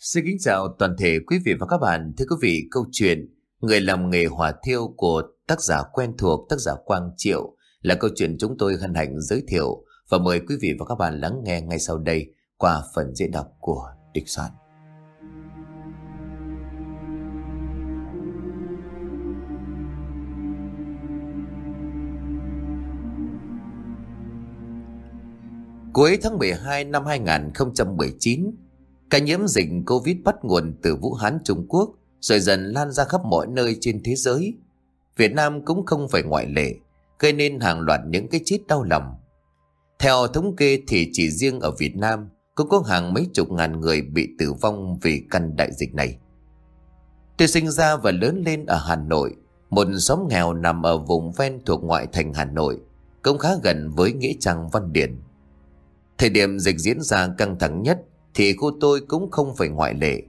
Xin kính chào toàn thể quý vị và các bạn. Thưa quý vị, câu chuyện Người làm nghề hỏa thiêu của tác giả quen thuộc, tác giả Quang Triệu là câu chuyện chúng tôi hân hạnh giới thiệu và mời quý vị và các bạn lắng nghe ngay sau đây qua phần diễn đọc của Địch Soạn. Cuối tháng 12 năm 2019, ca nhiễm dịch Covid bắt nguồn từ Vũ Hán Trung Quốc rồi dần lan ra khắp mọi nơi trên thế giới. Việt Nam cũng không phải ngoại lệ, gây nên hàng loạt những cái chết đau lòng. Theo thống kê thì chỉ riêng ở Việt Nam cũng có hàng mấy chục ngàn người bị tử vong vì căn đại dịch này. Tôi sinh ra và lớn lên ở Hà Nội, một xóm nghèo nằm ở vùng ven thuộc ngoại thành Hà Nội, cũng khá gần với Nghĩa Trang Văn Điển. Thời điểm dịch diễn ra căng thẳng nhất thì cô tôi cũng không phải ngoại lệ.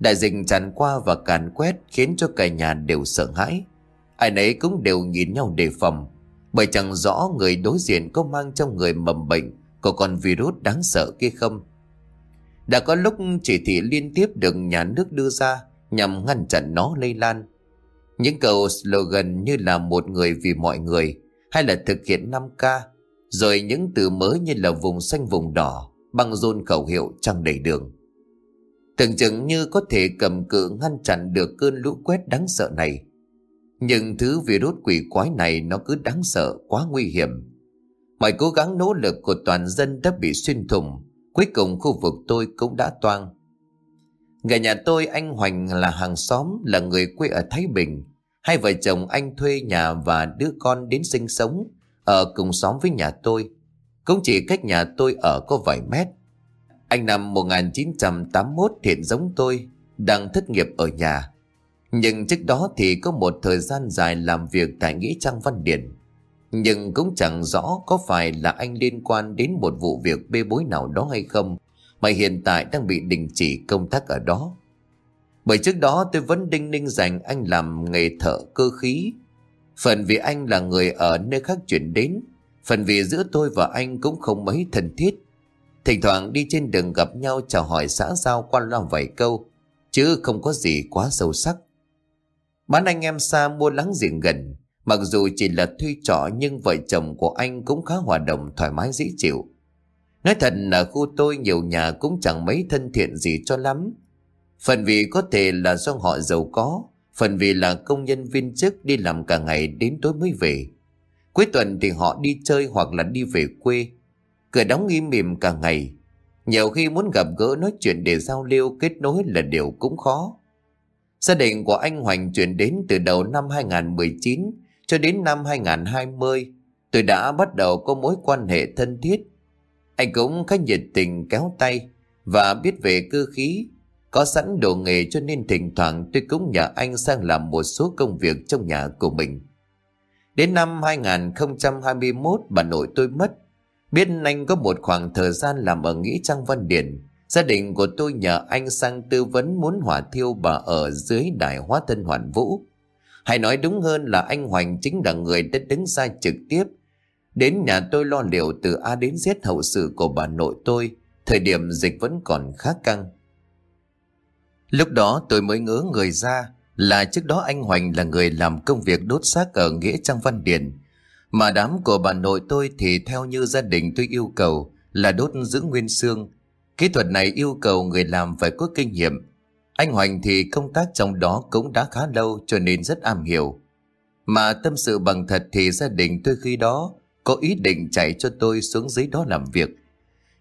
Đại dịch tràn qua và càn quét khiến cho cả nhà đều sợ hãi. Ai nấy cũng đều nhìn nhau đề phòng, bởi chẳng rõ người đối diện có mang trong người mầm bệnh của con virus đáng sợ kia không. Đã có lúc chỉ thị liên tiếp được nhà nước đưa ra nhằm ngăn chặn nó lây lan. Những câu slogan như là một người vì mọi người hay là thực hiện 5K rồi những từ mới như là vùng xanh vùng đỏ Băng rôn khẩu hiệu trăng đầy đường. Tưởng chừng như có thể cầm cự ngăn chặn được cơn lũ quét đáng sợ này. Nhưng thứ virus quỷ quái này nó cứ đáng sợ quá nguy hiểm. Mọi cố gắng nỗ lực của toàn dân đã bị xuyên thủng, Cuối cùng khu vực tôi cũng đã toang. Người nhà tôi, anh Hoành là hàng xóm, Là người quê ở Thái Bình. Hai vợ chồng anh thuê nhà và đứa con đến sinh sống ở cùng xóm với nhà tôi. Cũng chỉ cách nhà tôi ở có vài mét. Anh năm 1981 hiện giống tôi, đang thất nghiệp ở nhà. Nhưng trước đó thì có một thời gian dài làm việc tại Nghĩa Trang Văn Điển. Nhưng cũng chẳng rõ có phải là anh liên quan đến một vụ việc bê bối nào đó hay không mà hiện tại đang bị đình chỉ công tác ở đó. Bởi trước đó tôi vẫn đinh ninh dành anh làm nghề thợ cơ khí Phần vì anh là người ở nơi khác chuyển đến Phần vì giữa tôi và anh cũng không mấy thân thiết. Thỉnh thoảng đi trên đường gặp nhau chào hỏi xã giao qua loa vài câu, Chứ không có gì quá sâu sắc. Bán anh em xa mua láng giềng gần, Mặc dù chỉ là thuê trọ nhưng vợ chồng của anh cũng khá hòa đồng, thoải mái, dễ chịu. Nói thật là khu tôi nhiều nhà cũng chẳng mấy thân thiện gì cho lắm. Phần vì có thể là do họ giàu có, Phần vì là công nhân viên chức đi làm cả ngày đến tối mới về. Cuối tuần thì họ đi chơi hoặc là đi về quê. Cửa đóng im mỉm cả ngày. Nhiều khi muốn gặp gỡ nói chuyện để giao lưu, kết nối là điều cũng khó. Gia đình của anh Hoành chuyển đến từ đầu năm 2019 cho đến năm 2020. Tôi đã bắt đầu có mối quan hệ thân thiết. Anh cũng khá nhiệt tình kéo tay và biết về cơ khí có sẵn đồ nghề cho nên thỉnh thoảng tôi cũng nhờ anh sang làm một số công việc trong nhà của mình. Đến năm 2021 bà nội tôi mất. Biết anh có một khoảng thời gian làm ở Nghĩa Trang Văn Điển. Gia đình của tôi nhờ anh sang tư vấn muốn hỏa thiêu bà ở dưới đài hóa thân hoàn vũ. Hay nói đúng hơn là anh Hoành chính là người đã đứng ra trực tiếp. Đến nhà tôi lo liệu từ A đến Z hậu sự của bà nội tôi. Thời điểm dịch vẫn còn khá căng. Lúc đó tôi mới ngỡ người ra là trước đó anh Hoành là người làm công việc đốt xác ở Nghĩa Trang Văn Điền. Mà đám của bà nội tôi thì theo như gia đình tôi yêu cầu là đốt giữ nguyên xương. Kỹ thuật này yêu cầu người làm phải có kinh nghiệm. Anh Hoành thì công tác trong đó cũng đã khá lâu cho nên rất am hiểu. Mà tâm sự bằng thật thì gia đình tôi khi đó có ý định chạy cho tôi xuống dưới đó làm việc.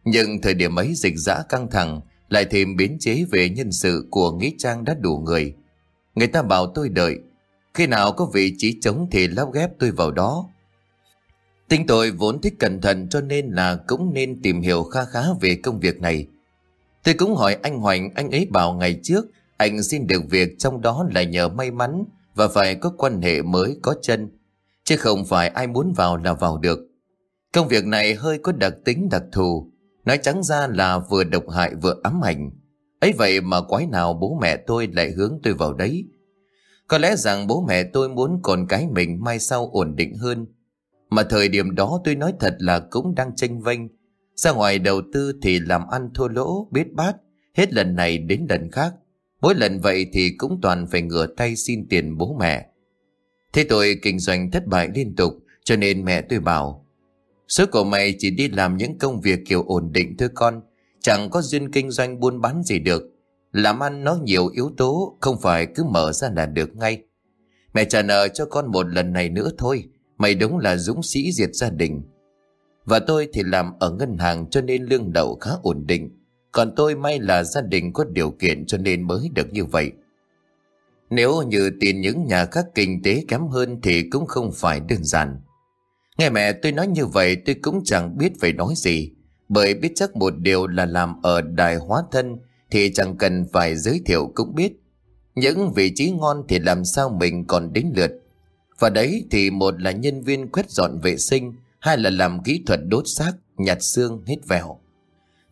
Nhưng thời điểm ấy dịch dã căng thẳng, lại thêm biến chế về nhân sự của Nghĩa Trang đã đủ người. Người ta bảo tôi đợi, khi nào có vị trí trống thì lắp ghép tôi vào đó. Tính tôi vốn thích cẩn thận cho nên là cũng nên tìm hiểu kha khá về công việc này. Tôi cũng hỏi anh Hoành, anh ấy bảo ngày trước anh xin được việc trong đó là nhờ may mắn và phải có quan hệ mới có chân. Chứ không phải ai muốn vào là vào được. Công việc này hơi có đặc tính đặc thù Nói trắng ra là vừa độc hại vừa ám ảnh ấy vậy mà quái nào bố mẹ tôi lại hướng tôi vào đấy. Có lẽ rằng bố mẹ tôi muốn con cái mình mai sau ổn định hơn. Mà thời điểm đó tôi nói thật là cũng đang tranh vinh. Ra ngoài đầu tư thì làm ăn thua lỗ, biết bát. Hết lần này đến lần khác. Mỗi lần vậy thì cũng toàn phải ngửa tay xin tiền bố mẹ. Thế tôi kinh doanh thất bại liên tục cho nên mẹ tôi bảo Số của mày chỉ đi làm những công việc kiểu ổn định thôi con Chẳng có duyên kinh doanh buôn bán gì được. Làm ăn nó nhiều yếu tố, Không phải cứ mở ra là được ngay. Mẹ trả nợ cho con một lần này nữa thôi, Mày đúng là dũng sĩ diệt gia đình. Và tôi thì làm ở ngân hàng cho nên lương đậu khá ổn định. Còn tôi may là gia đình có điều kiện cho nên mới được như vậy. Nếu như tiền những nhà khác kinh tế kém hơn thì cũng không phải đơn giản. Nghe mẹ tôi nói như vậy, tôi cũng chẳng biết phải nói gì. Bởi biết chắc một điều là làm ở đài hóa thân Thì chẳng cần phải giới thiệu cũng biết. Những vị trí ngon thì làm sao mình còn đến lượt. Và đấy thì một là nhân viên quét dọn vệ sinh Hai là làm kỹ thuật đốt xác, nhặt xương, hít vẹo.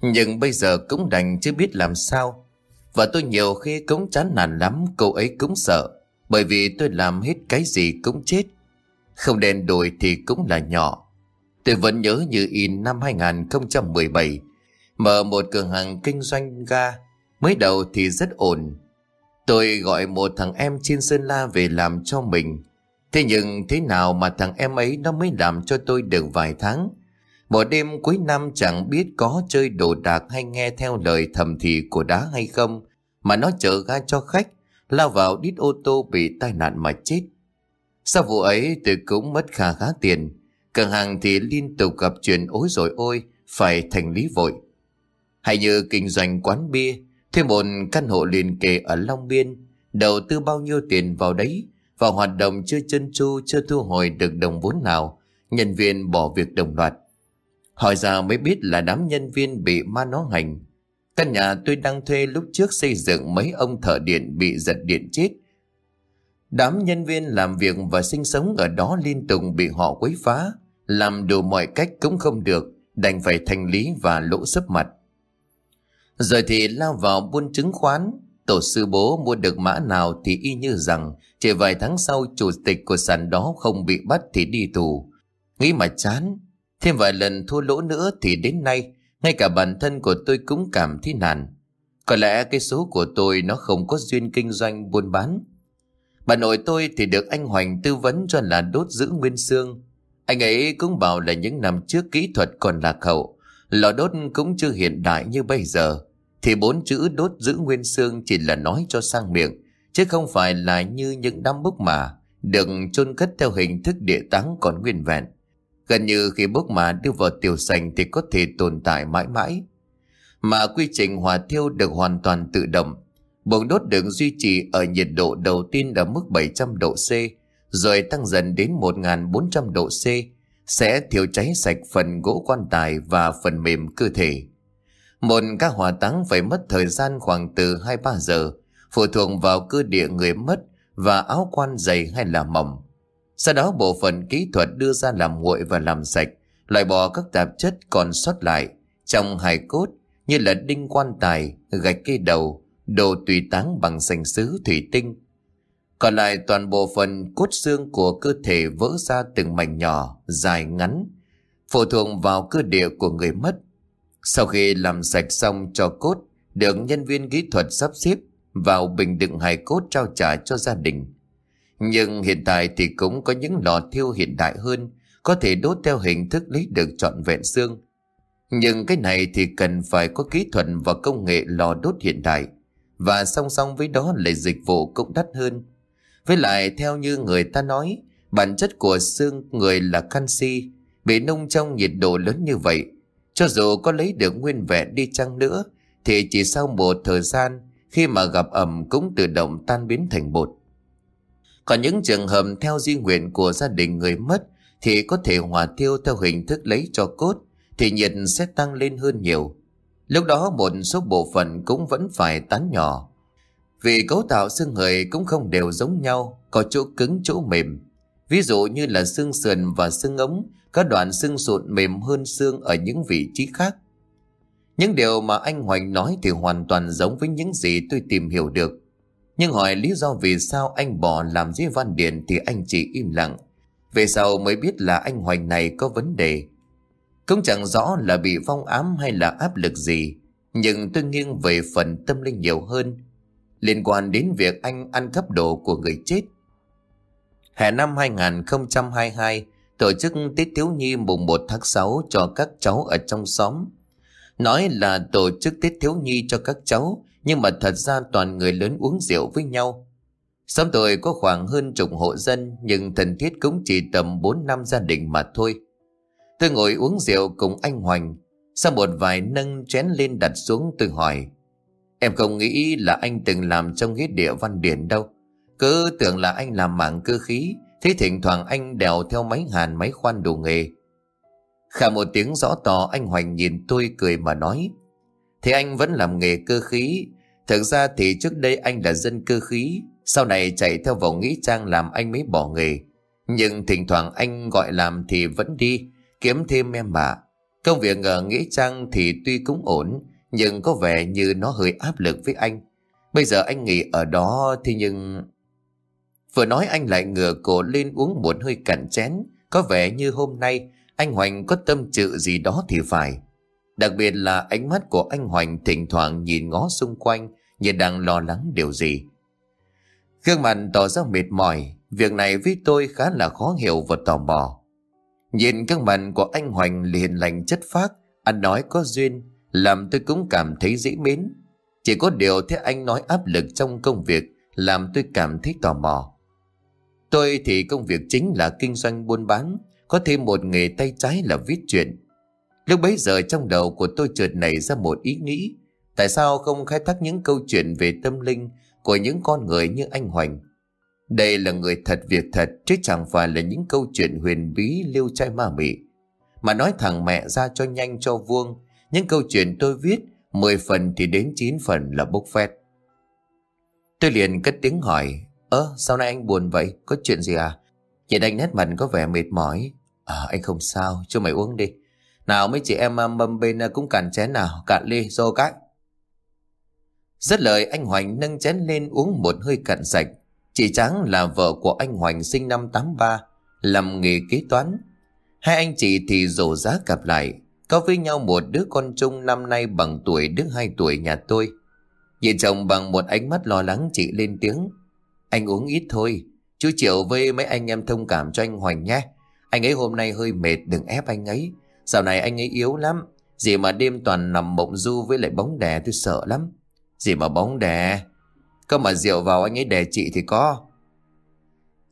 Nhưng bây giờ cũng đành chưa biết làm sao. Và tôi nhiều khi cũng chán nản lắm Cô ấy cũng sợ. Bởi vì tôi làm hết cái gì cũng chết. Không đen đổi thì cũng là nhỏ. Tôi vẫn nhớ như in năm 2017, mở một cửa hàng kinh doanh ga. Mới đầu thì rất ổn. Tôi gọi một thằng em trên Sơn La về làm cho mình. Thế nhưng thế nào mà thằng em ấy nó mới làm cho tôi được vài tháng. Một đêm cuối năm chẳng biết có chơi đồ đạc hay nghe theo lời thầm thì của đá hay không, mà nó chở ga cho khách, lao vào đít ô tô bị tai nạn mà chết. Sau vụ ấy tôi cũng mất khá khá tiền. Cửa hàng thì liên tục gặp chuyện ối rồi ôi, phải thành lý vội. Hay như kinh doanh quán bia, thuê một căn hộ liền kề ở Long Biên, đầu tư bao nhiêu tiền vào đấy, và hoạt động chưa chân chu chưa thu hồi được đồng vốn nào, nhân viên bỏ việc đồng loạt. Hỏi ra mới biết là đám nhân viên bị ma nó hành. Căn nhà tôi đang thuê lúc trước xây dựng mấy ông thợ điện bị giật điện chết, Đám nhân viên làm việc và sinh sống ở đó liên tục bị họ quấy phá, làm đủ mọi cách cũng không được, đành phải thành lý và lỗ sấp mặt. Rồi thì lao vào buôn chứng khoán, tổ sư bố mua được mã nào thì y như rằng chỉ vài tháng sau chủ tịch của sàn đó không bị bắt thì đi tù. Nghĩ mà chán, thêm vài lần thua lỗ nữa thì đến nay, ngay cả bản thân của tôi cũng cảm thấy nản. Có lẽ cái số của tôi nó không có duyên kinh doanh buôn bán, Bà nội tôi thì được anh Hoành tư vấn cho là đốt giữ nguyên xương. Anh ấy cũng bảo là những năm trước kỹ thuật còn lạc hậu, lò đốt cũng chưa hiện đại như bây giờ. Thì bốn chữ đốt giữ nguyên xương chỉ là nói cho sang miệng, chứ không phải là như những đám bốc mà, được chôn cất theo hình thức địa táng còn nguyên vẹn. Gần như khi bốc mà đưa vào tiểu sành thì có thể tồn tại mãi mãi. Mà quy trình hòa thiêu được hoàn toàn tự động, Bồn đốt được duy trì ở nhiệt độ đầu tiên ở mức 700 độ C, rồi tăng dần đến 1400 độ C, sẽ thiêu cháy sạch phần gỗ quan tài và phần mềm cơ thể. Một các hỏa táng phải mất thời gian khoảng từ 2-3 giờ, phụ thuộc vào cơ địa người mất và áo quan dày hay là mỏng. Sau đó bộ phận kỹ thuật đưa ra làm nguội và làm sạch, loại bỏ các tạp chất còn sót lại trong hài cốt như là đinh quan tài, gạch cây đầu, đồ tùy táng bằng sành sứ thủy tinh. Còn lại toàn bộ phần cốt xương của cơ thể vỡ ra từng mảnh nhỏ, dài ngắn, phụ thuộc vào cơ địa của người mất. Sau khi làm sạch xong cho cốt, được nhân viên kỹ thuật sắp xếp vào bình đựng hài cốt trao trả cho gia đình. Nhưng hiện tại thì cũng có những lò thiêu hiện đại hơn, có thể đốt theo hình thức lấy được trọn vẹn xương. Nhưng cái này thì cần phải có kỹ thuật và công nghệ lò đốt hiện đại và song song với đó là dịch vụ cũng đắt hơn. Với lại theo như người ta nói, bản chất của xương người là canxi, bị nung trong nhiệt độ lớn như vậy. Cho dù có lấy được nguyên vẹn đi chăng nữa, thì chỉ sau một thời gian, khi mà gặp ẩm cũng tự động tan biến thành bột. Còn những trường hợp theo di nguyện của gia đình người mất thì có thể hòa thiêu theo hình thức lấy cho cốt, thì nhiệt sẽ tăng lên hơn nhiều. Lúc đó một số bộ phận cũng vẫn phải tán nhỏ. Vì cấu tạo xương người cũng không đều giống nhau, có chỗ cứng chỗ mềm. Ví dụ như là xương sườn và xương ống, các đoạn xương sụn mềm hơn xương ở những vị trí khác. Những điều mà anh Hoành nói thì hoàn toàn giống với những gì tôi tìm hiểu được. Nhưng hỏi lý do vì sao anh bỏ làm dưới văn điện thì anh chỉ im lặng. Về sau mới biết là anh Hoành này có vấn đề. Cũng chẳng rõ là bị phong ám hay là áp lực gì. Nhưng tôi nghiêng về phần tâm linh nhiều hơn Liên quan đến việc anh ăn cắp đồ của người chết. Hè năm 2022 Tổ chức Tết Thiếu Nhi mùng 1 tháng 6 cho các cháu ở trong xóm. Nói là tổ chức Tết Thiếu Nhi cho các cháu, Nhưng mà thật ra toàn người lớn uống rượu với nhau. Xóm tôi có khoảng hơn chục hộ dân, Nhưng thần thiết cũng chỉ tầm 4 năm gia đình mà thôi. Tôi ngồi uống rượu cùng anh Hoành. Sau một vài nâng chén lên đặt xuống, tôi hỏi Em không nghĩ là anh từng làm trong ghế địa văn điển đâu. Cứ tưởng là anh làm mảng cơ khí, Thế thỉnh thoảng anh đèo theo máy hàn, máy khoan đồ nghề. Khả một tiếng rõ to, anh Hoành nhìn tôi cười mà nói, Thế anh vẫn làm nghề cơ khí? Thực ra thì trước đây anh là dân cơ khí, Sau này chạy theo vào nghĩ trang làm anh mới bỏ nghề. Nhưng thỉnh thoảng anh gọi làm thì vẫn đi, Kiếm thêm em mà. Công việc ở Nghĩa Trang thì tuy cũng ổn nhưng có vẻ như nó hơi áp lực với anh. Bây giờ anh nghỉ ở đó thì nhưng... Vừa nói anh lại ngửa cổ lên uống một hơi cạn chén. Có vẻ như hôm nay anh Hoành có tâm sự gì đó thì phải. Đặc biệt là ánh mắt của anh Hoành thỉnh thoảng nhìn ngó xung quanh Như đang lo lắng điều gì. Gương mặt tỏ ra mệt mỏi. Việc này với tôi khá là khó hiểu và tò mò. Nhìn gương mặt của anh Hoành liền lành chất phác, anh nói có duyên, làm tôi cũng cảm thấy dễ mến. Chỉ có điều thế anh nói áp lực trong công việc làm tôi cảm thấy tò mò. Tôi thì công việc chính là kinh doanh buôn bán, có thêm một nghề tay trái là viết chuyện. Lúc bấy giờ trong đầu của tôi chợt nảy ra một ý nghĩ, tại sao không khai thác những câu chuyện về tâm linh của những con người như anh Hoành đây là người thật việc thật chứ chẳng phải là những câu chuyện huyền bí liêu trai ma mị. Mà nói thẳng mẹ ra cho nhanh cho vuông, những câu chuyện tôi viết 10 phần thì đến 9 phần là bốc phét. Tôi liền cất tiếng hỏi, ơ sao nay anh buồn vậy, có chuyện gì à? Nhìn anh nét mặt có vẻ mệt mỏi. À anh không sao, cho mày uống đi. Nào mấy chị em mâm bên uh, cũng cạn chén nào, cạn ly, dô cái. Rất lời anh Hoành nâng chén lên uống một hơi cạn sạch Chị Tráng là vợ của anh Hoành sinh năm 83, làm nghề kế toán. Hai anh chị thì rổ giá gặp lại, có với nhau một đứa con chung năm nay bằng tuổi đứa hai tuổi nhà tôi. Nhìn chồng bằng một ánh mắt lo lắng chị lên tiếng. Anh uống ít thôi, chú Triệu với mấy anh em thông cảm cho anh Hoành nhé. Anh ấy hôm nay hơi mệt đừng ép anh ấy. Dạo này anh ấy yếu lắm, gì mà đêm toàn nằm mộng du với lại bóng đè tôi sợ lắm. Gì mà bóng đè, có mà rượu vào anh ấy đè chị thì có.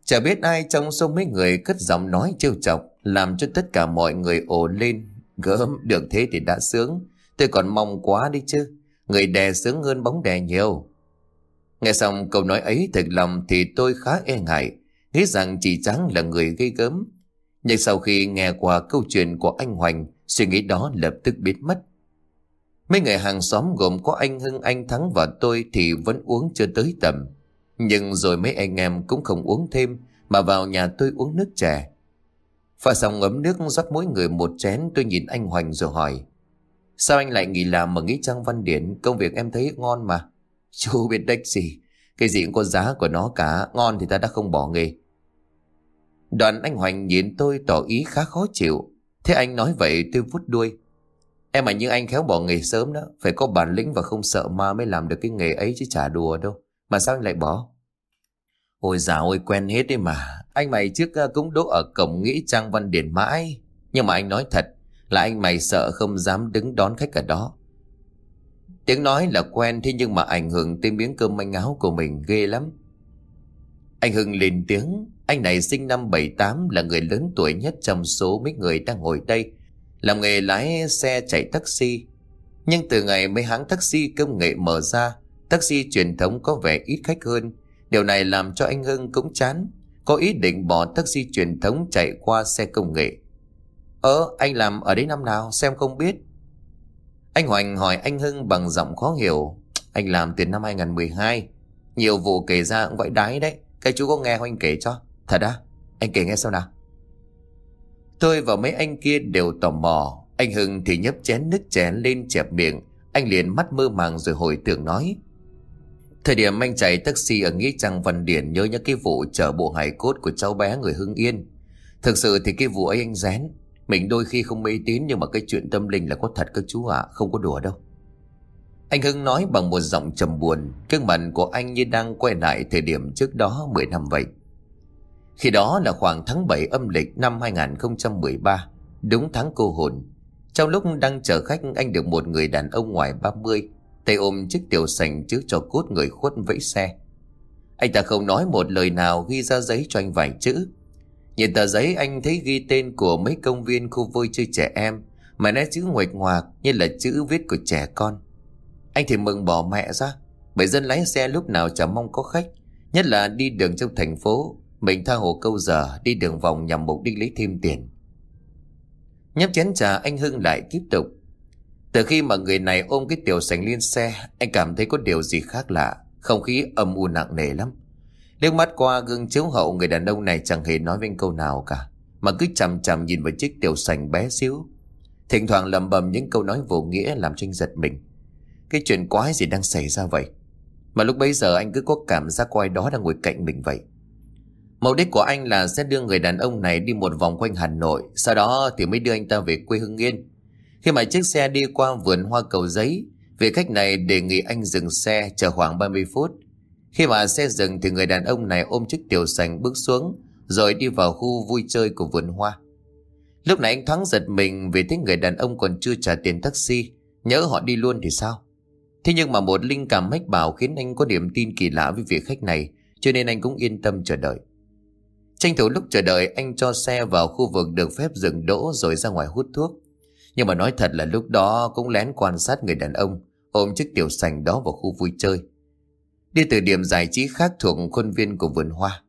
Chả biết ai trong số mấy người cất giọng nói trêu chọc, làm cho tất cả mọi người ồ lên. Gớm, được thế thì đã sướng. Tôi còn mong quá đi chứ. Người đè sướng hơn bóng đè nhiều. Nghe xong câu nói ấy thật lòng thì tôi khá e ngại, nghĩ rằng chị Trắng là người gây gớm. Nhưng sau khi nghe qua câu chuyện của anh Hoành, suy nghĩ đó lập tức biến mất. Mấy người hàng xóm gồm có anh Hưng, anh Thắng và tôi thì vẫn uống chưa tới tầm. Nhưng rồi mấy anh em cũng không uống thêm mà vào nhà tôi uống nước chè. Pha xong ấm nước rót mỗi người một chén tôi nhìn anh Hoành rồi hỏi. Sao anh lại nghỉ làm mà nghĩ trang văn điển công việc em thấy ngon mà. Chú biết đếch gì, cái gì cũng có giá của nó cả, ngon thì ta đã không bỏ nghề. Đoàn anh Hoành nhìn tôi tỏ ý khá khó chịu. Thế anh nói vậy tôi vút đuôi. Em mà như anh khéo bỏ nghề sớm đó Phải có bản lĩnh và không sợ ma mới làm được cái nghề ấy chứ chả đùa đâu Mà sao anh lại bỏ Ôi già, ôi quen hết đấy mà Anh mày trước ờ, cũng đỗ ở cổng nghĩ Trang Văn Điển mãi Nhưng mà anh nói thật Là anh mày sợ không dám đứng đón khách ở đó Tiếng nói là quen Thế nhưng mà ảnh hưởng tới miếng cơm manh áo của mình ghê lắm Anh Hưng lên tiếng Anh này sinh năm 78 Là người lớn tuổi nhất trong số mấy người đang ngồi đây làm nghề lái xe chạy taxi. Nhưng từ ngày mấy hãng taxi công nghệ mở ra, taxi truyền thống có vẻ ít khách hơn. Điều này làm cho anh Hưng cũng chán, có ý định bỏ taxi truyền thống chạy qua xe công nghệ. Ơ, anh làm ở đấy năm nào, xem không biết. Anh Hoành hỏi anh Hưng bằng giọng khó hiểu. Anh làm từ năm 2012. Nhiều vụ kể ra cũng vậy đái đấy. Cái chú có nghe anh kể cho. Thật á? Anh kể nghe sao nào? Tôi và mấy anh kia đều tò mò. Anh Hưng thì nhấp chén nước chén lên chẹp miệng. Anh liền mắt mơ màng rồi hồi tưởng nói. Thời điểm anh chạy taxi ở Nghĩa Trang Văn Điển nhớ những cái vụ chở bộ hài cốt của cháu bé người Hưng Yên. Thực sự thì cái vụ ấy anh rén. Mình đôi khi không mê tín nhưng mà cái chuyện tâm linh là có thật các chú ạ, không có đùa đâu. Anh Hưng nói bằng một giọng trầm buồn, gương mặt của anh như đang quay lại thời điểm trước đó 10 năm vậy. Khi đó là khoảng tháng 7 âm lịch năm 2013, đúng tháng cô hồn. Trong lúc đang chờ khách anh được một người đàn ông ngoài 30, tay ôm chiếc tiểu sành trước cho cốt người khuất vẫy xe. Anh ta không nói một lời nào, ghi ra giấy cho anh vài chữ. Nhìn tờ giấy, anh thấy ghi tên của mấy công viên khu vui chơi trẻ em, mà nét chữ nguệch ngoạc như là chữ viết của trẻ con. Anh thì mừng bỏ mẹ ra Bởi dân lái xe lúc nào chẳng mong có khách, Nhất là đi đường trong thành phố, Mình tha hồ câu giờ, Đi đường vòng nhằm mục đích lấy thêm tiền Nhấp chén trà, anh Hưng lại tiếp tục từ khi mà người này ôm cái tiểu sành lên xe, Anh cảm thấy có điều gì khác lạ. Không khí âm u nặng nề lắm. Liếc mắt qua gương chiếu hậu Người đàn ông này chẳng hề nói với anh câu nào cả, Mà cứ chằm chằm nhìn vào chiếc tiểu sành bé xíu. Thỉnh thoảng lầm bầm những câu nói vô nghĩa Làm cho anh giật mình. Cái chuyện quái gì đang xảy ra vậy? Mà lúc bấy giờ anh cứ có cảm giác coi đó đang ngồi cạnh mình vậy. Mục đích của anh là sẽ đưa người đàn ông này đi một vòng quanh Hà Nội, Sau đó thì mới đưa anh ta về quê Hưng Yên. Khi mà chiếc xe đi qua vườn hoa cầu giấy Vị khách này đề nghị anh dừng xe chờ khoảng 30 phút Khi mà xe dừng thì người đàn ông này ôm chiếc tiểu sành bước xuống Rồi đi vào khu vui chơi của vườn hoa Lúc này anh thoáng giật mình vì thấy người đàn ông còn chưa trả tiền taxi Nhớ họ đi luôn thì sao Thế nhưng mà một linh cảm mách bảo khiến anh có điểm tin kỳ lạ với vị khách này, cho nên anh cũng yên tâm chờ đợi. Tranh thủ lúc chờ đợi anh cho xe vào khu vực được phép dừng đỗ rồi ra ngoài hút thuốc. Nhưng mà nói thật là lúc đó cũng lén quan sát người đàn ông ôm chiếc tiểu sành đó vào khu vui chơi. Đi từ điểm giải trí khác thuộc khuôn viên của vườn hoa.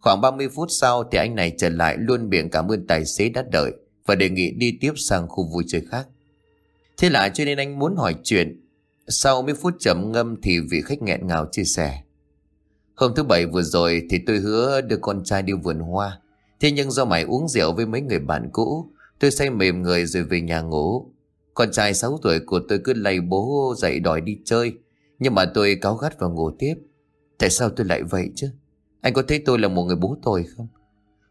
Khoảng 30 phút sau thì anh này trở lại luôn miệng cảm ơn tài xế đã đợi và đề nghị đi tiếp sang khu vui chơi khác. Thế là cho nên anh muốn hỏi chuyện sau mấy phút chậm ngâm thì vị khách nghẹn ngào chia sẻ. Hôm thứ bảy vừa rồi thì tôi hứa đưa con trai đi vườn hoa. Thế nhưng do mày uống rượu với mấy người bạn cũ, tôi say mềm người rồi về nhà ngủ. Con trai 6 tuổi của tôi cứ lay bố dậy đòi đi chơi. Nhưng mà tôi cáo gắt và ngủ tiếp. Tại sao tôi lại vậy chứ? Anh có thấy tôi là một người bố tồi không?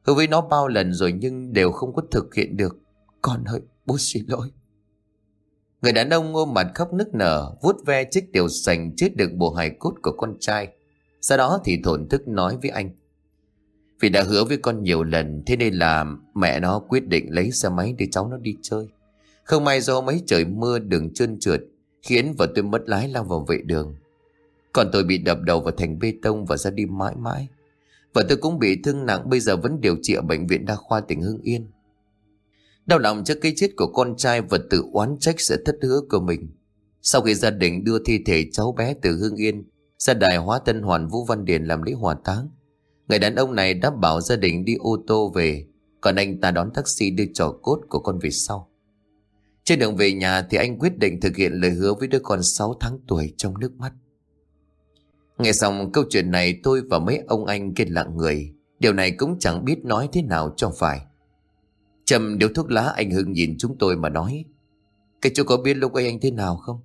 Hứa với nó bao lần rồi nhưng đều không có thực hiện được. Con ơi, bố xin lỗi. Người đàn ông ôm mặt khóc nức nở, vuốt ve chiếc tiểu sành chết được bộ hài cốt của con trai. Sau đó thì thổn thức nói với anh. Vì đã hứa với con nhiều lần, thế nên là mẹ nó quyết định lấy xe máy để cháu nó đi chơi. Không may do mấy trời mưa đường trơn trượt, khiến vợ tôi mất lái lao vào vệ đường. Còn tôi bị đập đầu vào thành bê tông và ra đi mãi mãi. Vợ tôi cũng bị thương nặng bây giờ vẫn điều trị ở bệnh viện đa khoa tỉnh Hưng Yên. Đau lòng trước cái chết của con trai và tự oán trách sự thất hứa của mình. Sau khi gia đình đưa thi thể cháu bé từ Hương Yên ra đài hóa tân hoàn Vũ Văn Điền làm lễ hỏa táng, người đàn ông này đã bảo gia đình đi ô tô về, còn anh ta đón taxi đưa trò cốt của con về sau. Trên đường về nhà thì anh quyết định thực hiện lời hứa với đứa con 6 tháng tuổi trong nước mắt. Nghe xong câu chuyện này tôi và mấy ông anh kinh lặng người. Điều này cũng chẳng biết nói thế nào cho phải. Chầm điếu thuốc lá anh Hưng nhìn chúng tôi mà nói Cái chú có biết lúc ấy anh thế nào không?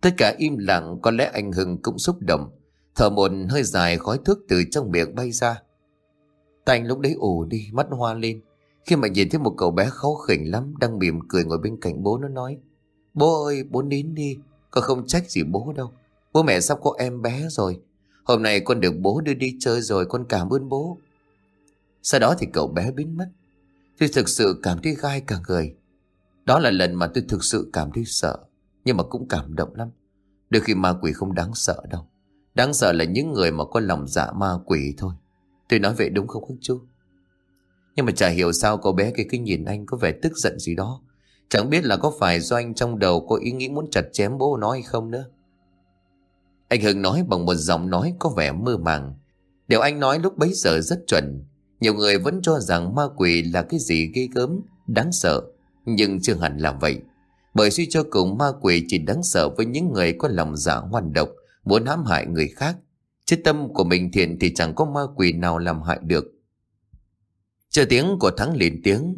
Tất cả im lặng có lẽ anh Hưng cũng xúc động Thở một hơi dài khói thuốc từ trong miệng bay ra. Tay anh lúc đấy ủ đi, mắt hoa lên. Khi mà nhìn thấy một cậu bé khó khỉnh lắm Đang mỉm cười ngồi bên cạnh bố, nó nói, Bố ơi, bố nín đi, Con không trách gì bố đâu. Bố mẹ sắp có em bé rồi. Hôm nay con được bố đưa đi chơi rồi, Con cảm ơn bố. Sau đó thì cậu bé biến mất. Tôi thực sự cảm thấy gai cả người. Đó là lần mà tôi thực sự cảm thấy sợ, Nhưng mà cũng cảm động lắm. Đôi khi ma quỷ không đáng sợ đâu. Đáng sợ là những người mà có lòng dạ ma quỷ thôi. Tôi nói vậy đúng không các chú? Nhưng mà chả hiểu sao cậu bé kia cứ nhìn anh có vẻ tức giận gì đó. Chẳng biết là có phải do anh trong đầu có ý nghĩ muốn chặt chém bố nó hay không nữa. Anh Hưng nói bằng một giọng nói có vẻ mơ màng. Điều anh nói lúc bấy giờ rất chuẩn. Nhiều người vẫn cho rằng ma quỷ là cái gì ghê gớm, đáng sợ, nhưng chưa hẳn là vậy. Bởi suy cho cùng ma quỷ chỉ đáng sợ với những người có lòng dạ ngoan độc, muốn hãm hại người khác. Chứ tâm của mình thiện thì chẳng có ma quỷ nào làm hại được. Chờ tiếng của Thắng lên tiếng.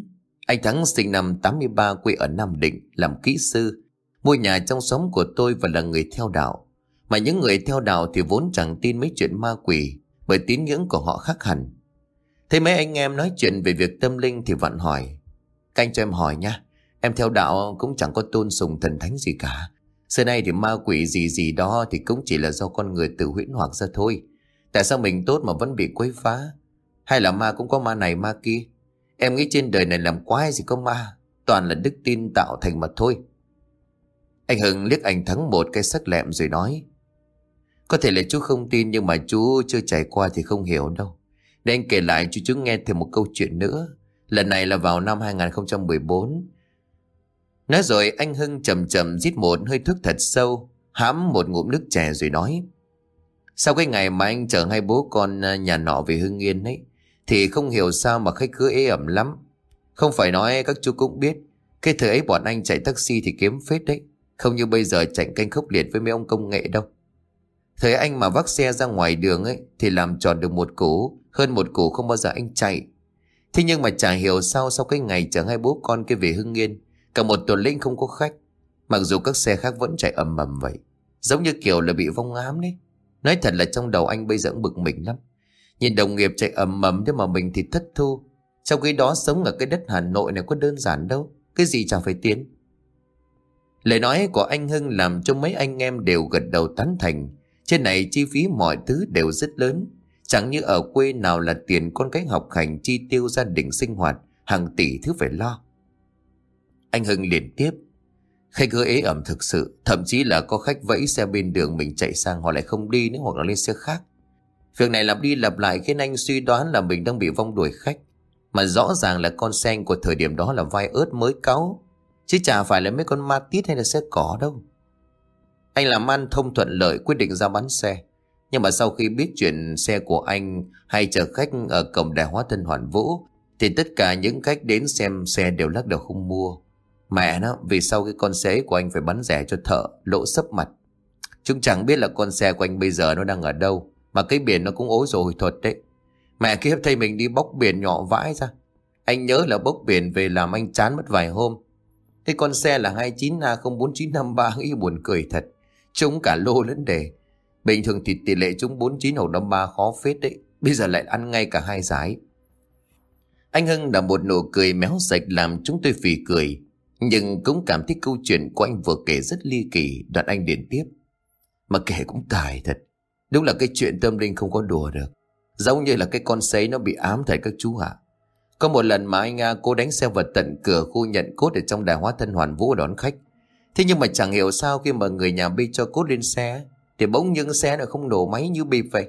Anh Thắng sinh năm 83 quê ở Nam Định, làm kỹ sư. Mua nhà trong xóm của tôi và là người theo đạo. Mà những người theo đạo thì vốn chẳng tin mấy chuyện ma quỷ, bởi tín ngưỡng của họ khác hẳn. Thế mấy anh em nói chuyện về việc tâm linh thì vặn hỏi. Canh cho em hỏi nha. Em theo đạo cũng chẳng có tôn sùng thần thánh gì cả. Xưa nay thì ma quỷ gì gì đó thì cũng chỉ là do con người tự huyễn hoặc ra thôi. Tại sao mình tốt mà vẫn bị quấy phá? Hay là ma cũng có ma này, ma kia? Em nghĩ trên đời này làm quái gì có ma. Toàn là đức tin tạo thành mà thôi. Anh Hưng liếc anh Thắng một cái sắc lẹm rồi nói. Có thể là chú không tin nhưng mà chú chưa trải qua thì không hiểu đâu. Để anh kể lại cho chú nghe thêm một câu chuyện nữa. Lần này là vào năm 2014. Nói rồi anh Hưng chậm chậm rít một hơi thức thật sâu, hãm một ngụm nước chè rồi nói. Sau cái ngày mà anh chở hai bố con à, nhà nọ về Hưng Yên ấy, thì không hiểu sao mà khách cứ ế ẩm lắm. Không phải nói các chú cũng biết, cái thời ấy bọn anh chạy taxi thì kiếm phết đấy. Không như bây giờ chạy canh khốc liệt với mấy ông công nghệ đâu. Thời anh mà vác xe ra ngoài đường ấy thì làm tròn được một củ, hơn một củ không bao giờ anh chạy. Thế nhưng mà chả hiểu sao sau cái ngày chở hai bố con kia về Hưng Yên, cả một tuần lĩnh không có khách. Mặc dù các xe khác vẫn chạy ầm ầm vậy. Giống như kiểu là bị vong ám đấy. Nói thật là trong đầu anh bây giờ cũng bực mình lắm. Nhìn đồng nghiệp chạy ầm ầm thế mà mình thì thất thu. Trong khi đó sống ở cái đất Hà Nội này có đơn giản đâu. Cái gì chẳng phải tiến. Lời nói của anh Hưng làm cho mấy anh em đều gật đầu tán thành. Trên này chi phí mọi thứ đều rất lớn. Chẳng như ở quê nào là tiền con cái học hành chi tiêu gia đình sinh hoạt, hàng tỷ thứ phải lo. Anh Hưng liền tiếp. Khách hứa ế ẩm thực sự, thậm chí là có khách vẫy xe bên đường mình chạy sang họ lại không đi nữa hoặc là lên xe khác. Việc này lặp đi lặp lại khiến anh suy đoán là mình đang bị vong đuổi khách. Mà rõ ràng là con sen của thời điểm đó là vai ớt mới cáu. Chứ chả phải là mấy con ma tít hay là xe cỏ đâu. Anh làm ăn thông thuận lợi quyết định ra bán xe. Nhưng mà sau khi biết chuyện xe của anh hay chở khách ở cổng đài hóa thân hoàn vũ thì tất cả những khách đến xem xe đều lắc đầu không mua. Mẹ nó, vì sao cái con xe của anh phải bán rẻ cho thợ, lỗ sấp mặt. Chúng chẳng biết là con xe của anh bây giờ nó đang ở đâu, mà cái biển nó cũng ố rồi thuật đấy. Mẹ kiếp thay mình đi bốc biển nhỏ vãi ra. Anh nhớ là bốc biển về làm anh chán mất vài hôm. Cái con xe là 29A04953 nghĩ buồn cười thật. Chúng cả lô lẫn đề. Bình thường thì tỷ lệ chúng 49053 khó phết đấy. Bây giờ lại ăn ngay cả hai giải. Anh Hưng đã một nụ cười méo sạch làm chúng tôi phì cười. Nhưng cũng cảm thấy câu chuyện của anh vừa kể rất ly kỳ, Đoạn anh liền tiếp. Mà kể cũng tài thật. Đúng là cái chuyện tâm linh không có đùa được. Giống như là cái con sấy nó bị ám thật các chú ạ. Có một lần mà anh Nga cố đánh xe vào tận cửa khu nhận cốt Ở trong đài hóa thân hoàn vũ đón khách. Thế nhưng mà chẳng hiểu sao khi mà người nhà bi cho cốt lên xe, Thì bỗng những xe nó không nổ máy như bịp vậy.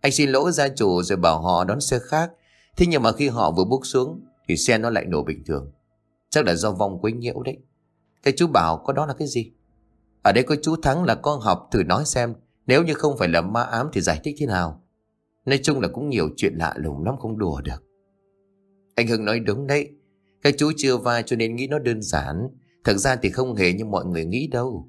Anh xin lỗi gia chủ rồi bảo họ đón xe khác. Thế nhưng mà khi họ vừa bước xuống, Thì xe nó lại nổ bình thường. Chắc là do vong quấy nhiễu đấy. Cái chú bảo có đó là cái gì? Ở đây có chú Thắng là con học thử nói xem, Nếu như không phải là ma ám thì giải thích thế nào? Nói chung là cũng nhiều chuyện lạ lùng lắm, không đùa được. Anh Hưng nói đúng đấy. Các chú chưa vai cho nên nghĩ nó đơn giản. Thật ra thì không hề như mọi người nghĩ đâu.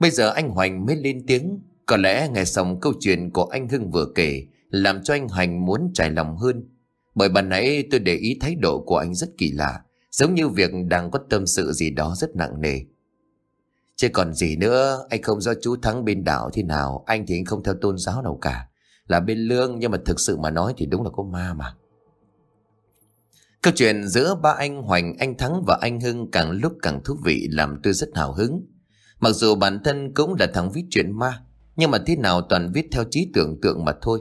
Bây giờ anh Hoành mới lên tiếng. Có lẽ nghe xong câu chuyện của anh Hưng vừa kể, Làm cho anh Hoành muốn trải lòng hơn bởi bà nãy tôi để ý thái độ của anh rất kỳ lạ, giống như việc đang có tâm sự gì đó rất nặng nề. Chứ còn gì nữa, anh không do chú Thắng bên đảo thế nào, anh thì anh không theo tôn giáo nào cả. Là bên lương nhưng mà thực sự mà nói thì đúng là có ma mà. Câu chuyện giữa ba anh Hoành, anh Thắng và anh Hưng càng lúc càng thú vị làm tôi rất hào hứng. Mặc dù bản thân cũng là thằng viết chuyện ma, nhưng mà thế nào toàn viết theo trí tưởng tượng mà thôi.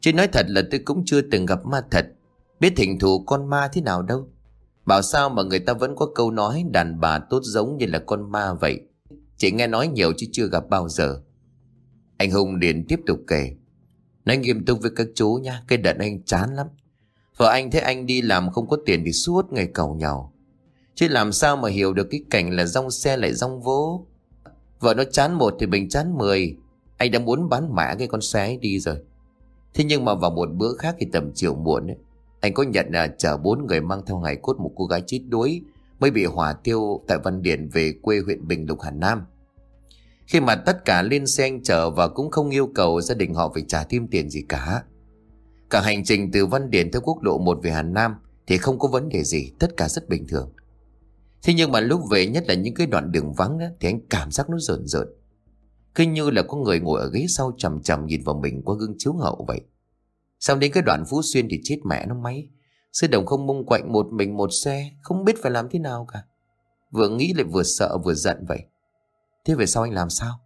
Chứ nói thật là tôi cũng chưa từng gặp ma thật, Biết thỉnh thù con ma thế nào đâu. Bảo sao mà người ta vẫn có câu nói, Đàn bà tốt giống như là con ma vậy. Chỉ nghe nói nhiều chứ chưa gặp bao giờ. Anh Hùng liền tiếp tục kể. Nói nghiêm túc với các chú nha, Cái đợt anh chán lắm. Vợ anh thấy anh đi làm không có tiền thì suốt ngày cầu nhau. Chứ làm sao mà hiểu được cái cảnh là rong xe lại rong vố Vợ nó chán một thì mình chán mười. Anh đã muốn bán mã cái con xe ấy đi rồi. Thế nhưng mà vào một bữa khác thì tầm chiều muộn ấy anh có nhận là chở bốn người mang theo hài cốt một cô gái chết đuối mới bị hỏa tiêu tại Văn Điển về quê huyện Bình Lục Hà Nam. Khi mà tất cả lên xe anh chở và cũng không yêu cầu gia đình họ phải trả thêm tiền gì cả. Cả hành trình từ Văn Điển tới quốc lộ 1 về Hà Nam thì không có vấn đề gì, tất cả rất bình thường. Thế nhưng mà lúc về nhất là những cái đoạn đường vắng á, thì anh cảm giác nó rợn rợn. Cứ như là có người ngồi ở ghế sau chầm chầm nhìn vào mình qua gương chiếu hậu vậy. Xong đến cái đoạn Phú Xuyên thì chết mẹ nó máy. Sư đồng không mông quạnh một mình một xe, không biết phải làm thế nào cả. Vừa nghĩ lại vừa sợ vừa giận vậy. Thế về sau anh làm sao?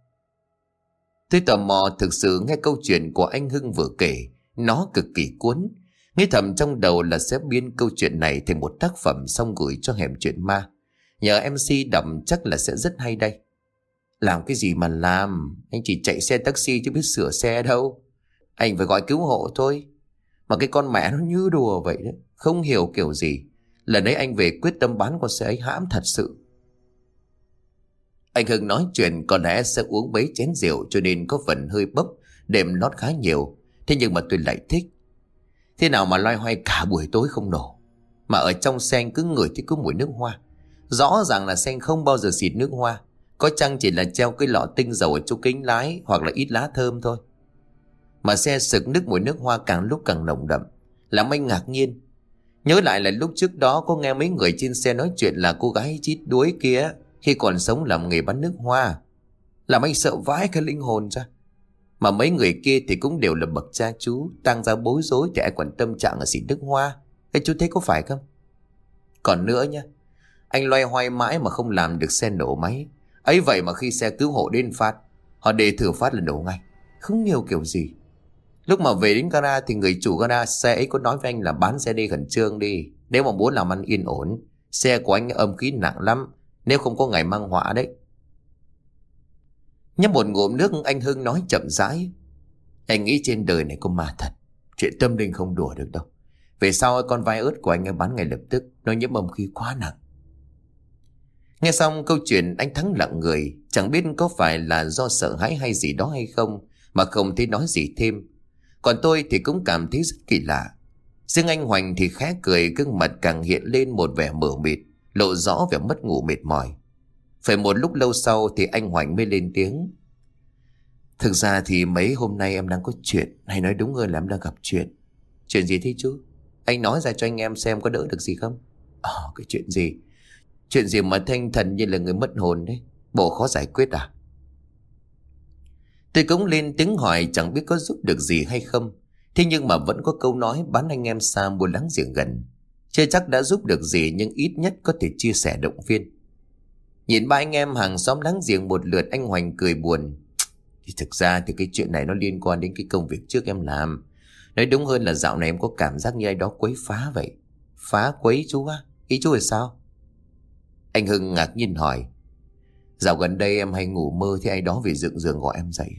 Tôi tò mò thực sự nghe câu chuyện của anh Hưng vừa kể. Nó cực kỳ cuốn. Nghĩ thầm trong đầu là sẽ biến câu chuyện này thành một tác phẩm xong gửi cho hẻm chuyện ma. Nhờ MC đọc chắc là sẽ rất hay đây. Làm cái gì mà làm? Anh chỉ chạy xe taxi chứ biết sửa xe đâu. Anh phải gọi cứu hộ thôi. Mà cái con mẹ nó như đùa vậy đấy, Không hiểu kiểu gì. Lần ấy anh về quyết tâm bán con xe ấy hãm thật sự. Anh Hưng nói chuyện có lẽ sẽ uống mấy chén rượu Cho nên có phần hơi bốc, Đêm lót khá nhiều. Thế nhưng mà tôi lại thích. Thế nào mà loay hoay cả buổi tối không nổ. Mà ở trong xe anh cứ ngửi thì cứ mùi nước hoa. Rõ ràng là sen không bao giờ xịt nước hoa. Có chăng chỉ là treo cái lọ tinh dầu ở chỗ kính lái Hoặc là ít lá thơm thôi. Mà xe sực nước mùi nước hoa càng lúc càng nồng đậm Làm anh ngạc nhiên Nhớ lại là lúc trước đó có nghe mấy người trên xe nói chuyện là cô gái chít đuối kia Khi còn sống làm nghề bán nước hoa Làm anh sợ vãi cái linh hồn ra Mà mấy người kia thì cũng đều là bậc cha chú Tăng ra bối rối thì ai còn tâm trạng ở xịt nước hoa Cái chú thấy có phải không Còn nữa nha anh loay hoay mãi mà không làm được xe nổ máy. ấy vậy mà khi xe cứu hộ đến phát, họ đề thử phát là nổ ngay. Không nhiều kiểu gì. Lúc mà về đến gara thì người chủ gara xe ấy có nói với anh là bán xe đi khẩn trương đi. Nếu mà muốn làm ăn yên ổn, xe của anh âm khí nặng lắm. Nếu không có ngày mang họa đấy. Nhấp một ngụm nước anh Hưng nói chậm rãi. Anh nghĩ trên đời này có ma thật. Chuyện tâm linh không đùa được đâu. Về sau con vai ớt của anh ấy bán ngay lập tức. Nó nhiễm âm khí quá nặng. Nghe xong câu chuyện anh Thắng lặng người Chẳng biết có phải là do sợ hãi hay gì đó hay không Mà không thấy nói gì thêm còn tôi thì cũng cảm thấy rất kỳ lạ. Riêng anh Hoành thì khẽ cười, gương mặt càng hiện lên một vẻ mờ mịt, Lộ rõ vẻ mất ngủ mệt mỏi. Phải một lúc lâu sau thì anh Hoành mới lên tiếng. Thực ra thì mấy hôm nay em đang có chuyện, Hay nói đúng hơn là em đang gặp chuyện. Chuyện gì thế chú? Anh nói ra cho anh em xem có đỡ được gì không? Ờ cái chuyện gì? Chuyện gì mà thanh thần như là người mất hồn đấy? Bộ khó giải quyết à? Tôi cũng lên tiếng hỏi chẳng biết có giúp được gì hay không. Thế nhưng mà vẫn có câu nói bán anh em xa mua láng giềng gần. Chưa chắc đã giúp được gì nhưng ít nhất có thể chia sẻ động viên. Nhìn ba anh em hàng xóm láng giềng một lượt anh Hoành cười buồn. Thì thực ra thì cái chuyện này nó liên quan đến cái công việc trước em làm. Nói đúng hơn là dạo này em có cảm giác như ai đó quấy phá vậy. Phá quấy chú á. Ý chú là sao? Anh Hưng ngạc nhiên hỏi. Dạo gần đây em hay ngủ mơ thì ai đó về dựng giường gọi em dậy.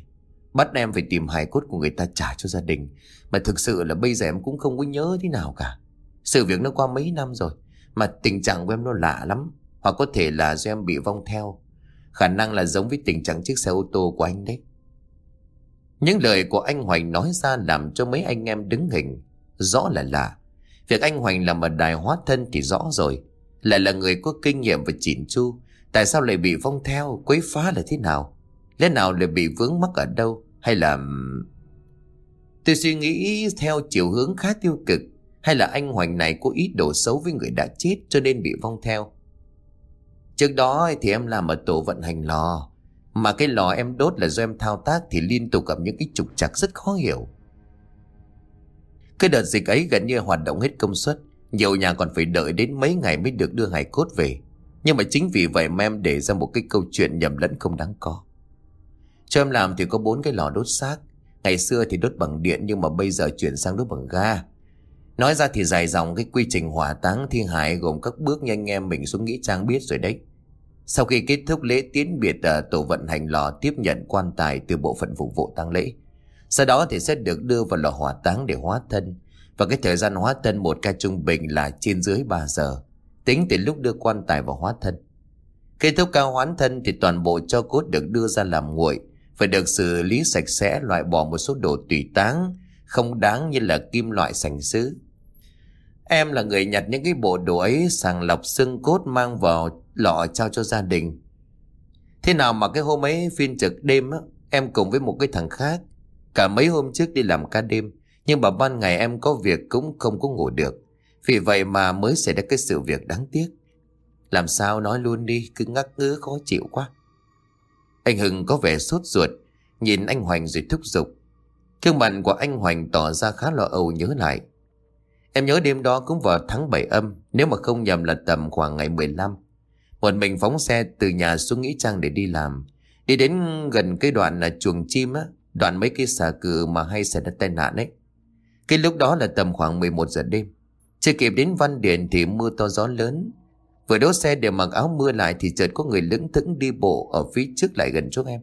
Bắt em phải tìm hài cốt của người ta trả cho gia đình. Mà thực sự là bây giờ em cũng không có nhớ thế nào cả. Sự việc nó qua mấy năm rồi, Mà tình trạng của em nó lạ lắm. Hoặc có thể là do em bị vong theo. Khả năng là giống với tình trạng chiếc xe ô tô của anh đấy. Những lời của anh Hoành nói ra làm cho mấy anh em đứng hình. Rõ là lạ. Việc anh Hoành làm ở đài hóa thân thì rõ rồi. Lại là người có kinh nghiệm và chỉn chu. Tại sao lại bị vong theo? Quấy phá là thế nào? Lẽ nào lại bị vướng mắc ở đâu Hay là Tôi suy nghĩ theo chiều hướng khá tiêu cực Hay là anh Hoành này có ý đồ xấu với người đã chết Cho nên bị vong theo Trước đó thì em làm ở tổ vận hành lò, Mà cái lò em đốt là do em thao tác Thì liên tục gặp những cái trục trặc rất khó hiểu Cái đợt dịch ấy gần như hoạt động hết công suất, nhiều nhà còn phải đợi đến mấy ngày mới được đưa hài cốt về. Nhưng mà chính vì vậy mà em để ra một cái câu chuyện nhầm lẫn không đáng có. Cho em làm thì có bốn cái lò đốt xác. Ngày xưa thì đốt bằng điện nhưng mà bây giờ chuyển sang đốt bằng ga. Nói ra thì dài dòng cái quy trình hỏa táng thi hài gồm các bước như anh em mình xuống nghĩ trang biết rồi đấy. Sau khi kết thúc lễ tiến biệt à, tổ vận hành lò tiếp nhận quan tài từ bộ phận phục vụ tang lễ. Sau đó thì sẽ được đưa vào lò hỏa táng để hóa thân. Và cái thời gian hóa thân một ca trung bình là trên dưới 3 giờ. Tính từ lúc đưa quan tài vào hóa thân. Kết thúc ca hoán thân thì toàn bộ cho cốt được đưa ra làm nguội. Phải được xử lý sạch sẽ loại bỏ một số đồ tùy táng không đáng như là kim loại sành sứ. Em là người nhặt những cái bộ đồ ấy sàng lọc xương cốt mang vào lọ trao cho gia đình. Thế nào mà cái hôm ấy phiên trực đêm á, em cùng với một cái thằng khác. Cả mấy hôm trước đi làm ca đêm. Nhưng mà ban ngày em có việc cũng không có ngủ được Vì vậy mà mới xảy ra cái sự việc đáng tiếc Làm sao nói luôn đi Cứ ngắc ngứ khó chịu quá anh Hưng có vẻ sốt ruột Nhìn anh Hoành rồi thúc giục Thương mặt của anh Hoành tỏ ra khá lo âu nhớ lại Em nhớ đêm đó cũng vào tháng 7 âm Nếu mà không nhầm là tầm khoảng ngày 15 Một mình phóng xe từ nhà xuống Nghĩa Trang để đi làm. Đi đến gần cái đoạn là chuồng chim á, đoạn mấy cái xà cừ mà hay xảy ra tai nạn ấy. Cái lúc đó là tầm khoảng 11 giờ đêm. Chưa kịp đến văn điện thì mưa to gió lớn. Vừa đỗ xe để mặc áo mưa lại thì chợt có người lững thững đi bộ ở phía trước lại gần chỗ em.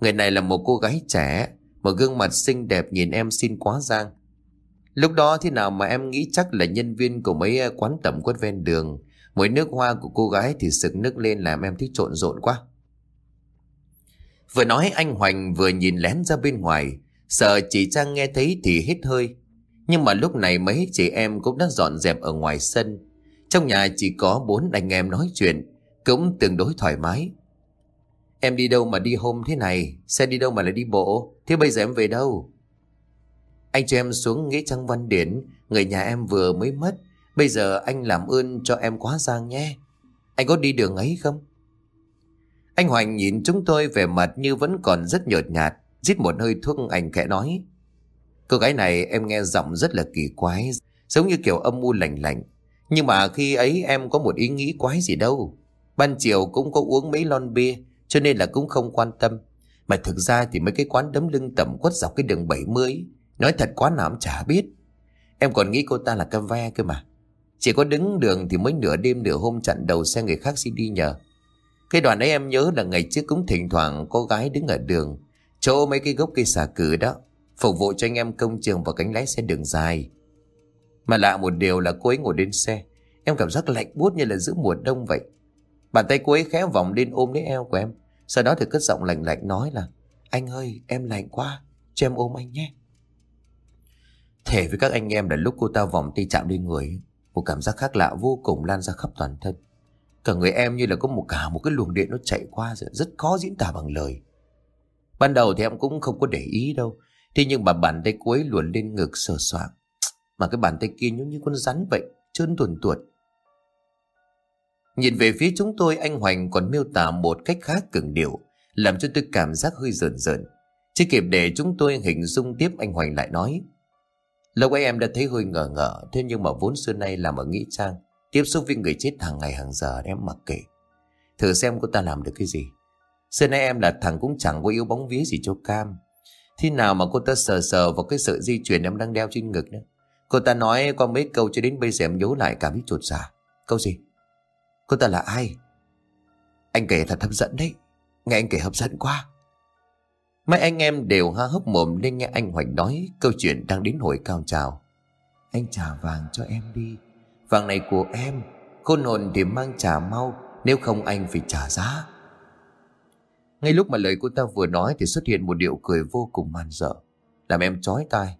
Người này là một cô gái trẻ, một gương mặt xinh đẹp nhìn em xin quá giang. Lúc đó thế nào mà em nghĩ chắc là nhân viên của mấy ờ, quán tẩm quất ven đường. Mùi nước hoa của cô gái thì sực nước lên làm em thấy trộn rộn quá. Vừa nói anh Hoành vừa nhìn lén ra bên ngoài, sợ chị Trang nghe thấy thì hít hơi. Nhưng mà lúc này mấy chị em cũng đã dọn dẹp ở ngoài sân. Trong nhà chỉ có bốn anh em nói chuyện, cũng tương đối thoải mái. Em đi đâu mà đi hôm thế này, xe đi đâu mà lại đi bộ, thế bây giờ em về đâu? Anh cho em xuống nghĩa trang văn điển, người nhà em vừa mới mất, bây giờ anh làm ơn cho em quá giang nhé. Anh có đi đường ấy không? Anh Hoành nhìn chúng tôi vẻ mặt như vẫn còn rất nhợt nhạt, rít một hơi thuốc anh khẽ nói. Cô gái này em nghe giọng rất là kỳ quái, giống như kiểu âm u lạnh lạnh. Nhưng mà khi ấy em có một ý nghĩ quái gì đâu. Ban chiều cũng có uống mấy lon bia, cho nên là cũng không quan tâm. Mà thực ra thì mấy cái quán đấm lưng tẩm quất dọc cái đường 70 Nói thật quá nào chả biết Em còn nghĩ cô ta là cam ve cơ mà Chỉ có đứng đường thì mới nửa đêm nửa hôm chặn đầu xe người khác xin đi nhờ Cái đoạn ấy em nhớ là ngày trước cũng thỉnh thoảng có gái đứng ở đường Chỗ mấy cái gốc cây xà cừ đó Phục vụ cho anh em công trường và cánh lái xe đường dài mà lạ một điều là cô ấy ngồi lên xe. Em cảm giác lạnh buốt như là giữa mùa đông vậy. Bàn tay cô ấy khẽ vòng lên ôm lấy eo của em. Sau đó thì cất giọng lạnh lạnh nói là, Anh ơi, em lạnh quá. Cho em ôm anh nhé. Thể với các anh em là lúc cô ta vòng tay chạm lên người, Một cảm giác khác lạ vô cùng lan ra khắp toàn thân. Cả người em như là có một cả một cái luồng điện nó chạy qua rồi Rất khó diễn tả bằng lời. Ban đầu thì em cũng không có để ý đâu, Thế nhưng mà bàn tay cuối luồn lên ngực sờ soạng. Mà cái bàn tay kia giống như con rắn vậy, Trơn tuần tuột. Nhìn về phía chúng tôi, anh Hoành còn miêu tả một cách khá cường điệu, Làm cho tôi cảm giác hơi rờn rợn. Chưa kịp để chúng tôi hình dung tiếp, anh Hoành lại nói, lâu ấy em đã thấy hơi ngờ ngờ Thế nhưng mà vốn xưa nay làm ở Nghĩa Trang, Tiếp xúc với người chết hàng ngày hàng giờ em mặc kệ. Thử xem cô ta làm được cái gì. Xưa nay em là thằng cũng chẳng có yêu bóng vía gì cho cam. Thế nào mà cô ta sờ sờ vào cái sợi di chuyển em đang đeo trên ngực nữa? Cô ta nói qua mấy câu cho đến bây giờ em nhớ lại cảm thấy chột dạ Câu gì? Cô ta là ai? Anh kể thật hấp dẫn đấy Nghe anh kể hấp dẫn quá Mấy anh em đều há hốc mồm nên nghe anh Hoành nói câu chuyện đang đến hồi cao trào. Anh trả vàng cho em đi. Vàng này của em, khôn hồn thì mang trả mau, nếu không anh phải trả giá. Ngay lúc mà lời cô ta vừa nói thì xuất hiện một điệu cười vô cùng man dợ, làm em chói tai.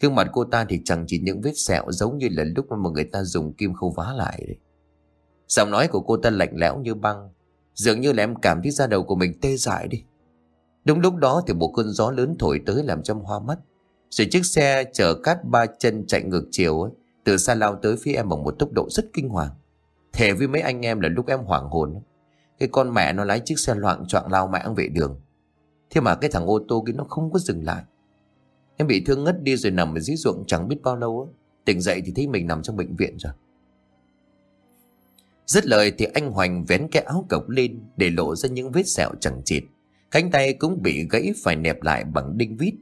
Gương mặt cô ta thì chẳng chỉ những vết sẹo giống như là lúc mà người ta dùng kim khâu vá lại đấy. Giọng nói của cô ta lạnh lẽo như băng, dường như là em cảm thấy da đầu của mình tê dại đi. Đúng lúc đó thì một cơn gió lớn thổi tới làm châm hoa mắt. Rồi chiếc xe chở cát ba chân chạy ngược chiều ấy, từ xa lao tới phía em bằng một tốc độ rất kinh hoàng. Thề với mấy anh em là lúc em hoảng hồn. Cái con mẹ nó lái chiếc xe loạn choạng lao mạng về đường. Thế mà cái thằng ô tô kia nó không có dừng lại. Em bị thương ngất đi rồi nằm ở dưới ruộng chẳng biết bao lâu á. Tỉnh dậy thì thấy mình nằm trong bệnh viện rồi. Dứt lời thì anh Hoành vén cái áo cộc lên để lộ ra những vết sẹo chẳng chịt. Cánh tay cũng bị gãy phải nẹp lại bằng đinh vít.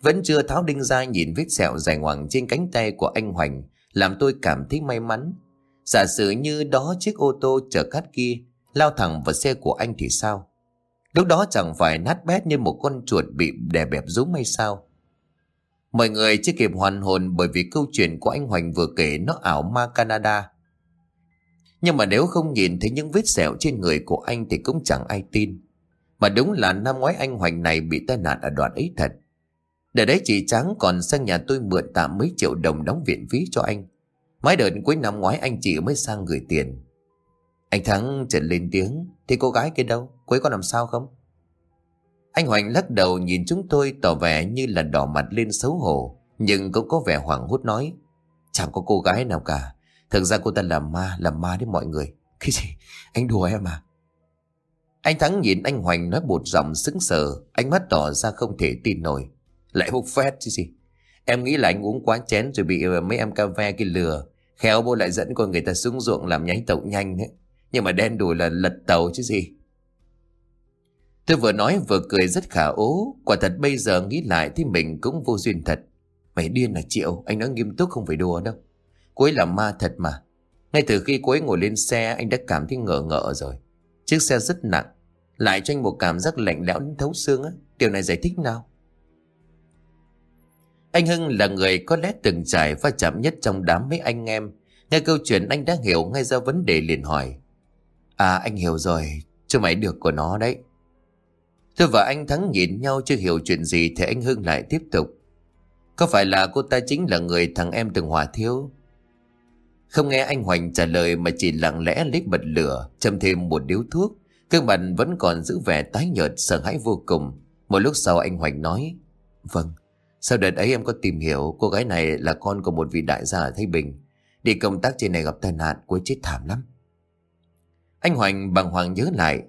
Vẫn chưa tháo đinh ra nhìn vết sẹo dài ngoằng trên cánh tay của anh Hoành, làm tôi cảm thấy may mắn. Giả sử như đó chiếc ô tô chở cát kia, lao thẳng vào xe của anh thì sao? Lúc đó chẳng phải nát bét như một con chuột bị đè bẹp rúng hay sao? Mọi người chưa kịp hoàn hồn bởi vì câu chuyện của anh Hoành vừa kể nó ảo ma Canada. Nhưng mà nếu không nhìn thấy những vết sẹo trên người của anh thì cũng chẳng ai tin. Mà đúng là năm ngoái anh Hoành này bị tai nạn ở đoạn ấy thật. Để đấy chị Tráng còn sang nhà tôi mượn tạm mấy triệu đồng đóng viện phí cho anh. Mãi đợt cuối năm ngoái anh chị mới sang gửi tiền. Anh Thắng trần lên tiếng. Thì cô gái kia đâu? Cô ấy có làm sao không? Anh Hoành lắc đầu nhìn chúng tôi tỏ vẻ như là đỏ mặt lên xấu hổ. Nhưng cũng có vẻ hoảng hốt nói. Chẳng có cô gái nào cả. Thực ra cô ta là ma, là ma đến mọi người. Cái gì? Anh đùa em à? Anh Thắng nhìn anh Hoành nói bột giọng sững sờ, ánh mắt tỏ ra không thể tin nổi. Lại hút phét chứ gì. Em nghĩ là anh uống quá chén rồi bị ờ, mấy em ca ve kia lừa. Khéo bố lại dẫn con người ta xuống ruộng làm nháy tàu nhanh ấy. Nhưng mà đen đùi là lật tàu chứ gì Tôi vừa nói vừa cười rất khả ố. Quả thật bây giờ nghĩ lại thì mình cũng vô duyên thật. Mày điên là Triệu, Anh nói nghiêm túc không phải đùa đâu. Cô ấy là ma thật mà. Ngay từ khi cô ấy ngồi lên xe, Anh đã cảm thấy ngờ ngợ rồi. Chiếc xe rất nặng, Lại cho anh một cảm giác lạnh lẽo đến thấu xương á. Điều này giải thích nào? Anh Hưng là người có lẽ từng trải và chạm nhất trong đám mấy anh em. Nghe câu chuyện anh đã hiểu ngay ra vấn đề liền hỏi. À anh hiểu rồi, Chứ mày được của nó đấy. Tôi và anh Thắng nhìn nhau chưa hiểu chuyện gì Thì anh Hưng lại tiếp tục. Có phải là cô ta chính là người thằng em từng hòa thiếu Không nghe anh Hoành trả lời Mà chỉ lặng lẽ lấy bật lửa, Châm thêm một điếu thuốc. Cương mặt vẫn còn giữ vẻ tái nhợt, Sợ hãi vô cùng. Một lúc sau anh Hoành nói Vâng Sau đợt ấy em có tìm hiểu Cô gái này là con của một vị đại gia ở Thái Bình. Đi công tác trên này gặp tai nạn, Cô chết thảm lắm. Anh Hoành bằng hoàng nhớ lại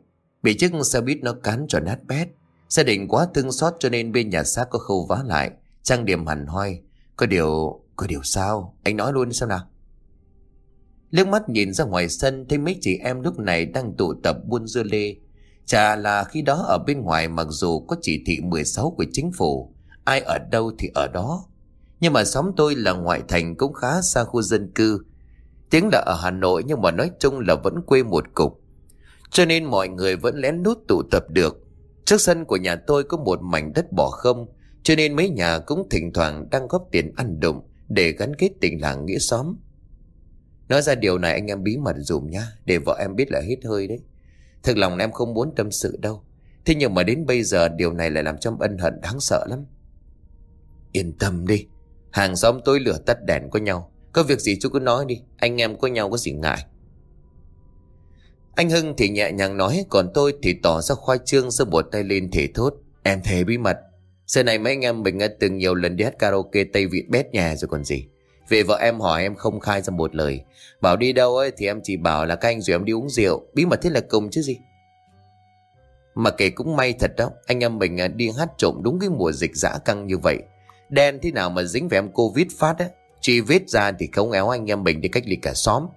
Bị chiếc xe buýt nó cán cho nát bét. Gia đình quá thương xót cho nên bên nhà xác có khâu vá lại. Trang điểm hẳn hoi. Có điều... có điều sao? Anh nói luôn xem nào. Liếc mắt nhìn ra ngoài sân, Thấy mấy chị em lúc này đang tụ tập buôn dưa lê. Chả là khi đó ở bên ngoài Mặc dù có chỉ thị 16 của chính phủ. Ai ở đâu thì ở đó. Nhưng mà xóm tôi là ngoại thành Cũng khá xa khu dân cư. Tiếng là ở Hà Nội Nhưng mà nói chung là vẫn quê một cục cho nên mọi người vẫn lén lút tụ tập được. Trước sân của nhà tôi có một mảnh đất bỏ không, Cho nên mấy nhà cũng thỉnh thoảng đang góp tiền ăn đụng Để gắn kết tình làng nghĩa xóm. Nói ra điều này anh em bí mật dùm nhá, Để vợ em biết là hết hơi đấy. Thực lòng em không muốn tâm sự đâu. Thế nhưng mà đến bây giờ điều này lại làm cho ân hận, đáng sợ lắm. Yên tâm đi, Hàng xóm tôi lửa tắt đèn có nhau. Có việc gì chú cứ nói đi, Anh em có nhau có gì ngại anh Hưng thì nhẹ nhàng nói, Còn tôi thì tỏ ra khoai trương rồi bột tay lên thể thốt. Em thề bí mật. Giờ này mấy anh em mình đã từng nhiều lần đi hát karaoke Tây Vị bét nhà rồi còn gì. Về vợ em hỏi em không khai ra một lời. Bảo đi đâu ấy thì em chỉ bảo là các anh rồi em đi uống rượu. Bí mật thế là cùng chứ gì. Mà kể cũng may thật đó, Anh em mình à, đi hát trộm đúng cái mùa dịch dã căng như vậy. Đen thế nào mà dính về em Covid phát á. Chỉ vết ra thì không éo anh em mình đi cách ly cả xóm.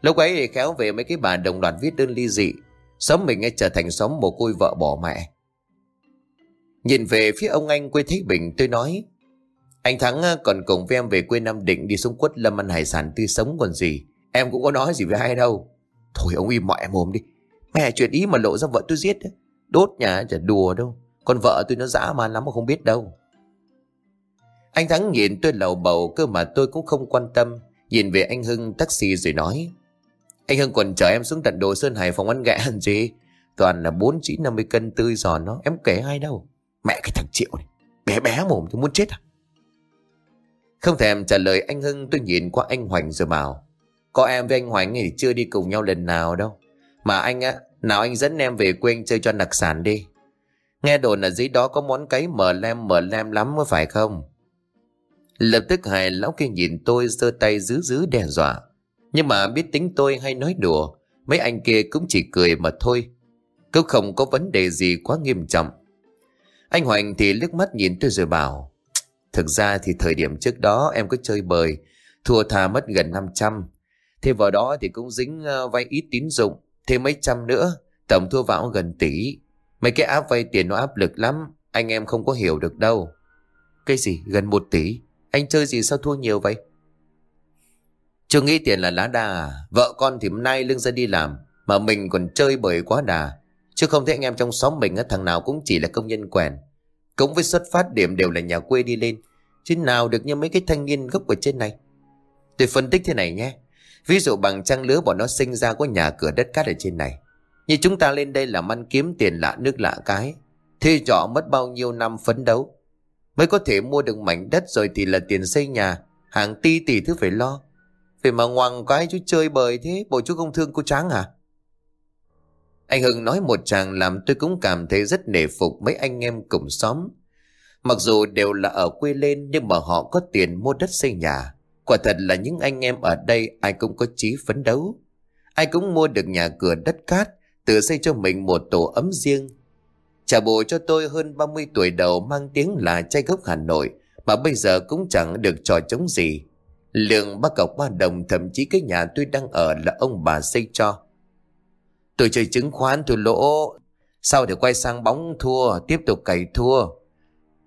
Lúc ấy thì khéo về mấy cái bà đồng loạt viết đơn ly dị. Xóm mình ấy trở thành xóm một côi vợ bỏ mẹ. Nhìn về phía ông anh quê Thế Bình, tôi nói, Anh Thắng ờ, còn cùng với em về quê Nam Định đi xuống quất lâm ăn hải sản tươi sống còn gì? Em cũng có nói gì với ai đâu. Thôi ông im mọi mồm đi. Mẹ chuyện ý mà lộ ra vợ tôi giết Đốt nhà chả đùa đâu. Còn vợ tôi nó dã man lắm mà không biết đâu. Anh Thắng nhìn tôi lầu bầu, cơ mà tôi cũng không quan tâm. Nhìn về anh Hưng taxi rồi nói anh Hưng còn chở em xuống tận đồ Sơn Hải phòng ăn gẹ hẳn gì? Toàn là 49-50 cân tươi giòn nó Em kể ai đâu? Mẹ cái thằng Triệu này. Bé bé mồm thì muốn chết à? Không thèm trả lời anh Hưng, tôi nhìn qua anh Hoành rồi bảo, Có em với anh Hoành thì chưa đi cùng nhau lần nào đâu. Mà anh á, Nào anh dẫn em về quê anh chơi cho đặc sản đi. Nghe đồn là dưới đó có món cấy mờ lem mờ lem lắm có phải không? Lập tức hài lão kia nhìn tôi, giơ tay giữ giữ đe dọa nhưng mà biết tính tôi hay nói đùa, Mấy anh kia cũng chỉ cười mà thôi. Cũng không có vấn đề gì quá nghiêm trọng. Anh Hoành thì liếc mắt nhìn tôi rồi bảo, Thực ra thì thời điểm trước đó em có chơi bời, Thua thà mất gần 500 Thêm vào đó thì cũng dính ờ, vay ít tín dụng Thêm mấy trăm nữa, Tổng thua vào gần tỷ. Mấy cái áp vay tiền nó áp lực lắm, Anh em không có hiểu được đâu. Cái gì? Gần một tỷ? Anh chơi gì sao thua nhiều vậy? Chưa nghĩ tiền là lá đa à? Vợ con thì hôm nay lưng ra đi làm, Mà mình còn chơi bời quá đà. Chứ không thấy anh em trong xóm mình thằng nào cũng chỉ là công nhân quèn. Cũng với xuất phát điểm đều là nhà quê đi lên. Chứ nào được như mấy cái thanh niên gốc ở trên này. Tôi phân tích thế này nhé. Ví dụ bằng trang lứa bọn nó sinh ra có nhà cửa đất cát ở trên này. Như chúng ta lên đây làm ăn kiếm tiền lạ nước lạ cái. Thuê trọ mất bao nhiêu năm phấn đấu. Mới có thể mua được mảnh đất rồi thì là tiền xây nhà. Hàng ti tỷ thứ phải lo. Vậy mà ngoằng cái chú chơi bời thế Bộ chú không thương cô Tráng à Anh Hưng nói một chàng làm tôi cũng cảm thấy rất nể phục mấy anh em cùng xóm. Mặc dù đều là ở quê lên nhưng mà họ có tiền mua đất xây nhà. Quả thật là những anh em ở đây ai cũng có chí phấn đấu. Ai cũng mua được nhà cửa đất cát, tự xây cho mình một tổ ấm riêng. Trả bộ cho tôi hơn 30 tuổi đầu mang tiếng là trai gốc Hà Nội mà bây giờ cũng chẳng được trò chống gì. Lượng ba cọc ba đồng thậm chí cái nhà tôi đang ở là ông bà xây cho. Tôi chơi chứng khoán tôi lỗ. Sau thì quay sang bóng thua, tiếp tục cày thua.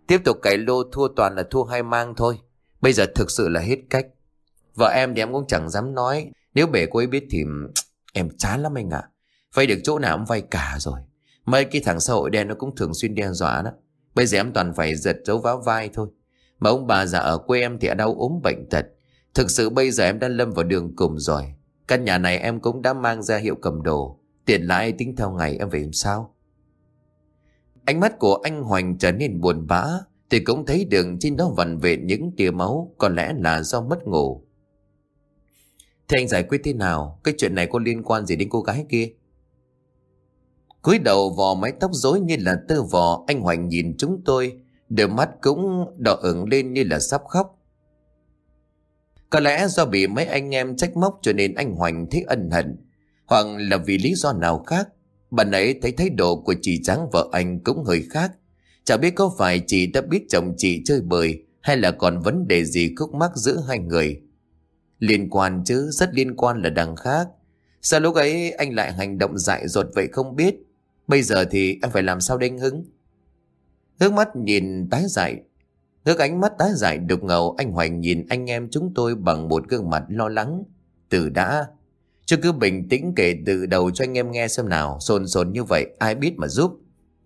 Tiếp tục cày lô thua toàn là thua hai mang thôi. Bây giờ thực sự là hết cách. Vợ em thì em cũng chẳng dám nói. Nếu bể cô ấy biết thì em chán lắm anh ạ. À. Vay được chỗ nào cũng vay cả rồi. Mấy cái thằng xã hội đen nó cũng thường xuyên đe dọa đó. Bây giờ em toàn phải giật dấu vá vai thôi. Mà ông bà già ở quê em thì đau ốm bệnh tật. Thực sự bây giờ em đã lâm vào đường cùng rồi. Căn nhà này em cũng đã mang ra hiệu cầm đồ. Tiền lãi tính theo ngày em về làm sao? Ánh mắt của anh Hoành trở nên buồn bã. Thì cũng thấy đường trên đó vằn về những tia máu. Có lẽ là do mất ngủ. Thế anh giải quyết thế nào? Cái chuyện này có liên quan gì đến cô gái kia? cúi đầu vò mái tóc rối như là tơ vò, anh hoành nhìn chúng tôi đôi mắt cũng đỏ ửng lên như là sắp khóc có lẽ do bị mấy anh em trách móc cho nên anh hoành thấy ân hận. Hoặc là vì lý do nào khác, bạn ấy thấy thái độ của chị trắng vợ anh cũng hơi khác. Chả biết có phải chị đã biết chồng chị chơi bời hay là còn vấn đề gì khúc mắc giữa hai người. Liên quan chứ, rất liên quan là đằng khác. Sao lúc ấy anh lại hành động dại dột vậy không biết? Bây giờ thì em phải làm sao đinh hứng? Hướng mắt nhìn tái dại ngước ánh mắt tái dại đục ngầu, Anh Hoành nhìn anh em chúng tôi bằng một gương mặt lo lắng. Từ đã, Chứ cứ bình tĩnh kể từ đầu cho anh em nghe xem nào. Sồn sồn như vậy, ai biết mà giúp.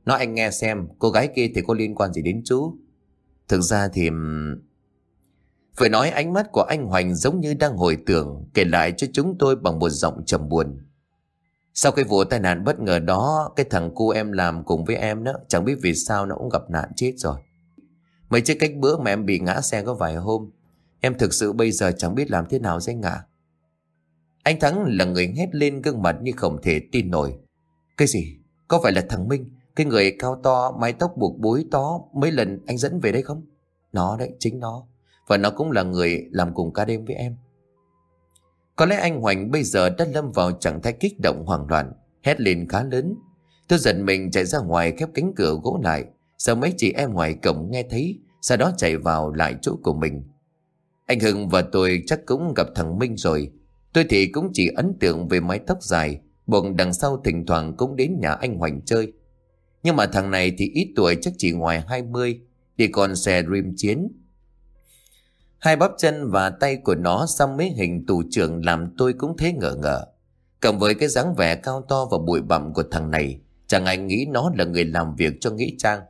Nói anh nghe xem, Cô gái kia thì có liên quan gì đến chú? Thực ra thì Phải nói ánh mắt của anh Hoành giống như đang hồi tưởng, Kể lại cho chúng tôi bằng một giọng trầm buồn. Sau cái vụ tai nạn bất ngờ đó, Cái thằng cu em làm cùng với em đó, Chẳng biết vì sao nó cũng gặp nạn chết rồi. Mấy chiếc cách bữa mà em bị ngã xe có vài hôm Em thực sự bây giờ chẳng biết làm thế nào danh ngã Anh Thắng là người hét lên gương mặt như không thể tin nổi Cái gì? Có phải là thằng Minh Cái người cao to, mái tóc buộc búi to Mấy lần anh dẫn về đây không? Nó đấy, chính nó Và nó cũng là người làm cùng ca đêm với em có lẽ anh Hoành bây giờ đã lâm vào trạng thái kích động hoảng loạn, hét lên khá lớn. Tôi giận mình chạy ra ngoài khép cánh cửa gỗ lại, sợ mấy chị em ngoài cổng nghe thấy, sau đó chạy vào lại chỗ của mình. Anh Hưng và tôi chắc cũng gặp thằng Minh rồi. Tôi thì cũng chỉ ấn tượng về mái tóc dài, bụng đằng sau thỉnh thoảng cũng đến nhà anh Hoành chơi. Nhưng mà thằng này thì ít tuổi chắc chỉ ngoài 20, đi còn xe rim chiến, Hai bắp chân và tay của nó xăm mấy hình tù trưởng làm tôi cũng thế ngỡ ngỡ. Cộng với cái dáng vẻ cao to và bụi bặm của thằng này, chẳng ai nghĩ nó là người làm việc cho Nghĩ Trang.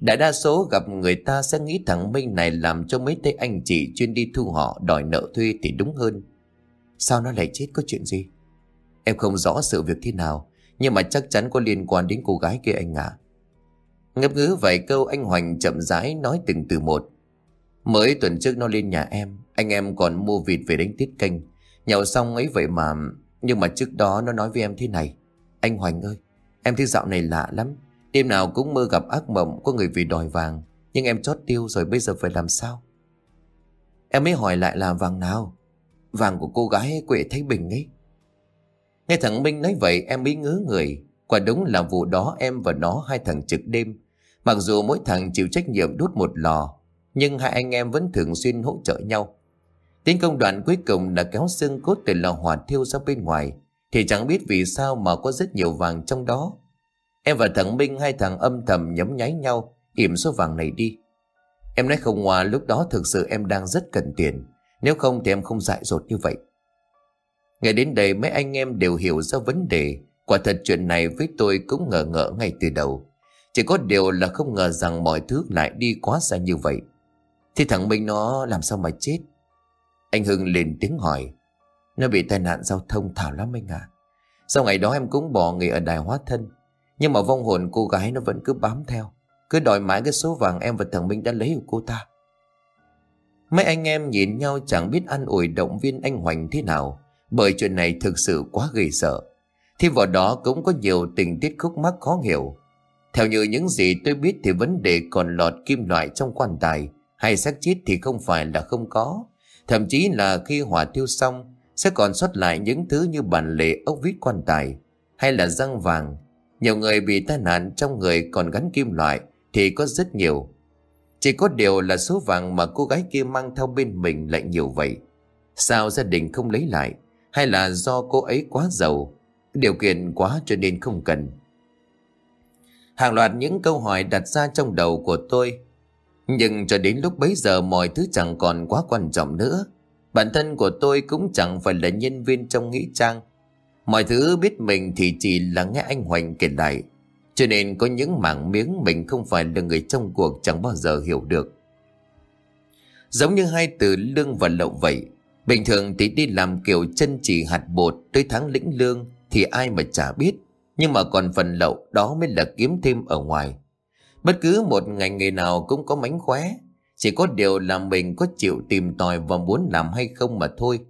Đại đa số gặp người ta sẽ nghĩ thằng Minh này làm cho mấy tay anh chị chuyên đi thu họ đòi nợ thuê thì đúng hơn. Sao nó lại chết có chuyện gì? Em không rõ sự việc thế nào, nhưng mà chắc chắn có liên quan đến cô gái kia anh ạ. À. Ngập ngứ vài câu anh Hoành chậm rãi nói từng từ một. Mới tuần trước nó lên nhà em Anh em còn mua vịt về đánh tiết canh Nhậu xong ấy vậy mà Nhưng mà trước đó nó nói với em thế này Anh Hoành ơi Em thấy dạo này lạ lắm Đêm nào cũng mơ gặp ác mộng Có người vì đòi vàng. Nhưng em chót tiêu rồi bây giờ phải làm sao? Em mới hỏi lại là vàng nào? Vàng của cô gái quệ Thái Bình ấy. Nghe thằng Minh nói vậy em mới ngứa người. Quả đúng là vụ đó em và nó hai thằng trực đêm. Mặc dù mỗi thằng chịu trách nhiệm đút một lò nhưng hai anh em vẫn thường xuyên hỗ trợ nhau. Tiến công đoạn cuối cùng là kéo xương cốt từ lò hỏa thiêu ra bên ngoài, thì chẳng biết vì sao mà có rất nhiều vàng trong đó. Em và thằng Minh hai thằng âm thầm nhấm nháy nhau, kiểm số vàng này đi. Em nói không hòa lúc đó thực sự em đang rất cần tiền, nếu không thì em không dại dột như vậy. Ngày đến đây mấy anh em đều hiểu ra vấn đề, quả thật chuyện này với tôi cũng ngờ ngỡ ngay từ đầu. Chỉ có điều là không ngờ rằng mọi thứ lại đi quá xa như vậy. Thì thằng Minh nó làm sao mà chết Anh Hưng lên tiếng hỏi Nó bị tai nạn giao thông thảo lắm anh à Sau ngày đó em cũng bỏ nghề ở đài hóa thân nhưng mà vong hồn cô gái nó vẫn cứ bám theo. Cứ đòi mãi cái số vàng em và thằng Minh đã lấy của cô ta. Mấy anh em nhìn nhau chẳng biết ăn ủi động viên anh Hoành thế nào. Bởi chuyện này thực sự quá ghê sợ. Thì vào đó cũng có nhiều tình tiết khúc mắc khó hiểu. Theo như những gì tôi biết thì vấn đề còn lọt kim loại trong quan tài. Hay xác chết thì không phải là không có. Thậm chí là khi hỏa thiêu xong, sẽ còn xuất lại những thứ như bản lề ốc vít quan tài, hay là răng vàng. Nhiều người bị tai nạn trong người còn gắn kim loại thì có rất nhiều. Chỉ có điều là số vàng mà cô gái kia mang theo bên mình lại nhiều vậy. Sao gia đình không lấy lại? Hay là do cô ấy quá giàu? Điều kiện quá cho nên không cần Hàng loạt những câu hỏi đặt ra trong đầu của tôi Nhưng cho đến lúc bấy giờ mọi thứ chẳng còn quá quan trọng nữa Bản thân của tôi cũng chẳng phải là nhân viên trong nghĩa trang Mọi thứ biết mình thì chỉ là nghe anh Hoành kể lại Cho nên có những mảng miếng mình không phải là người trong cuộc chẳng bao giờ hiểu được Giống như hai từ lương và lậu vậy, Bình thường thì đi làm kiểu chân chỉ hạt bột tới tháng lĩnh lương thì ai mà chả biết. Nhưng mà còn phần lậu đó mới là kiếm thêm ở ngoài. Bất cứ một ngành nghề nào cũng có mánh khóe. Chỉ có điều là mình có chịu tìm tòi và muốn làm hay không mà thôi.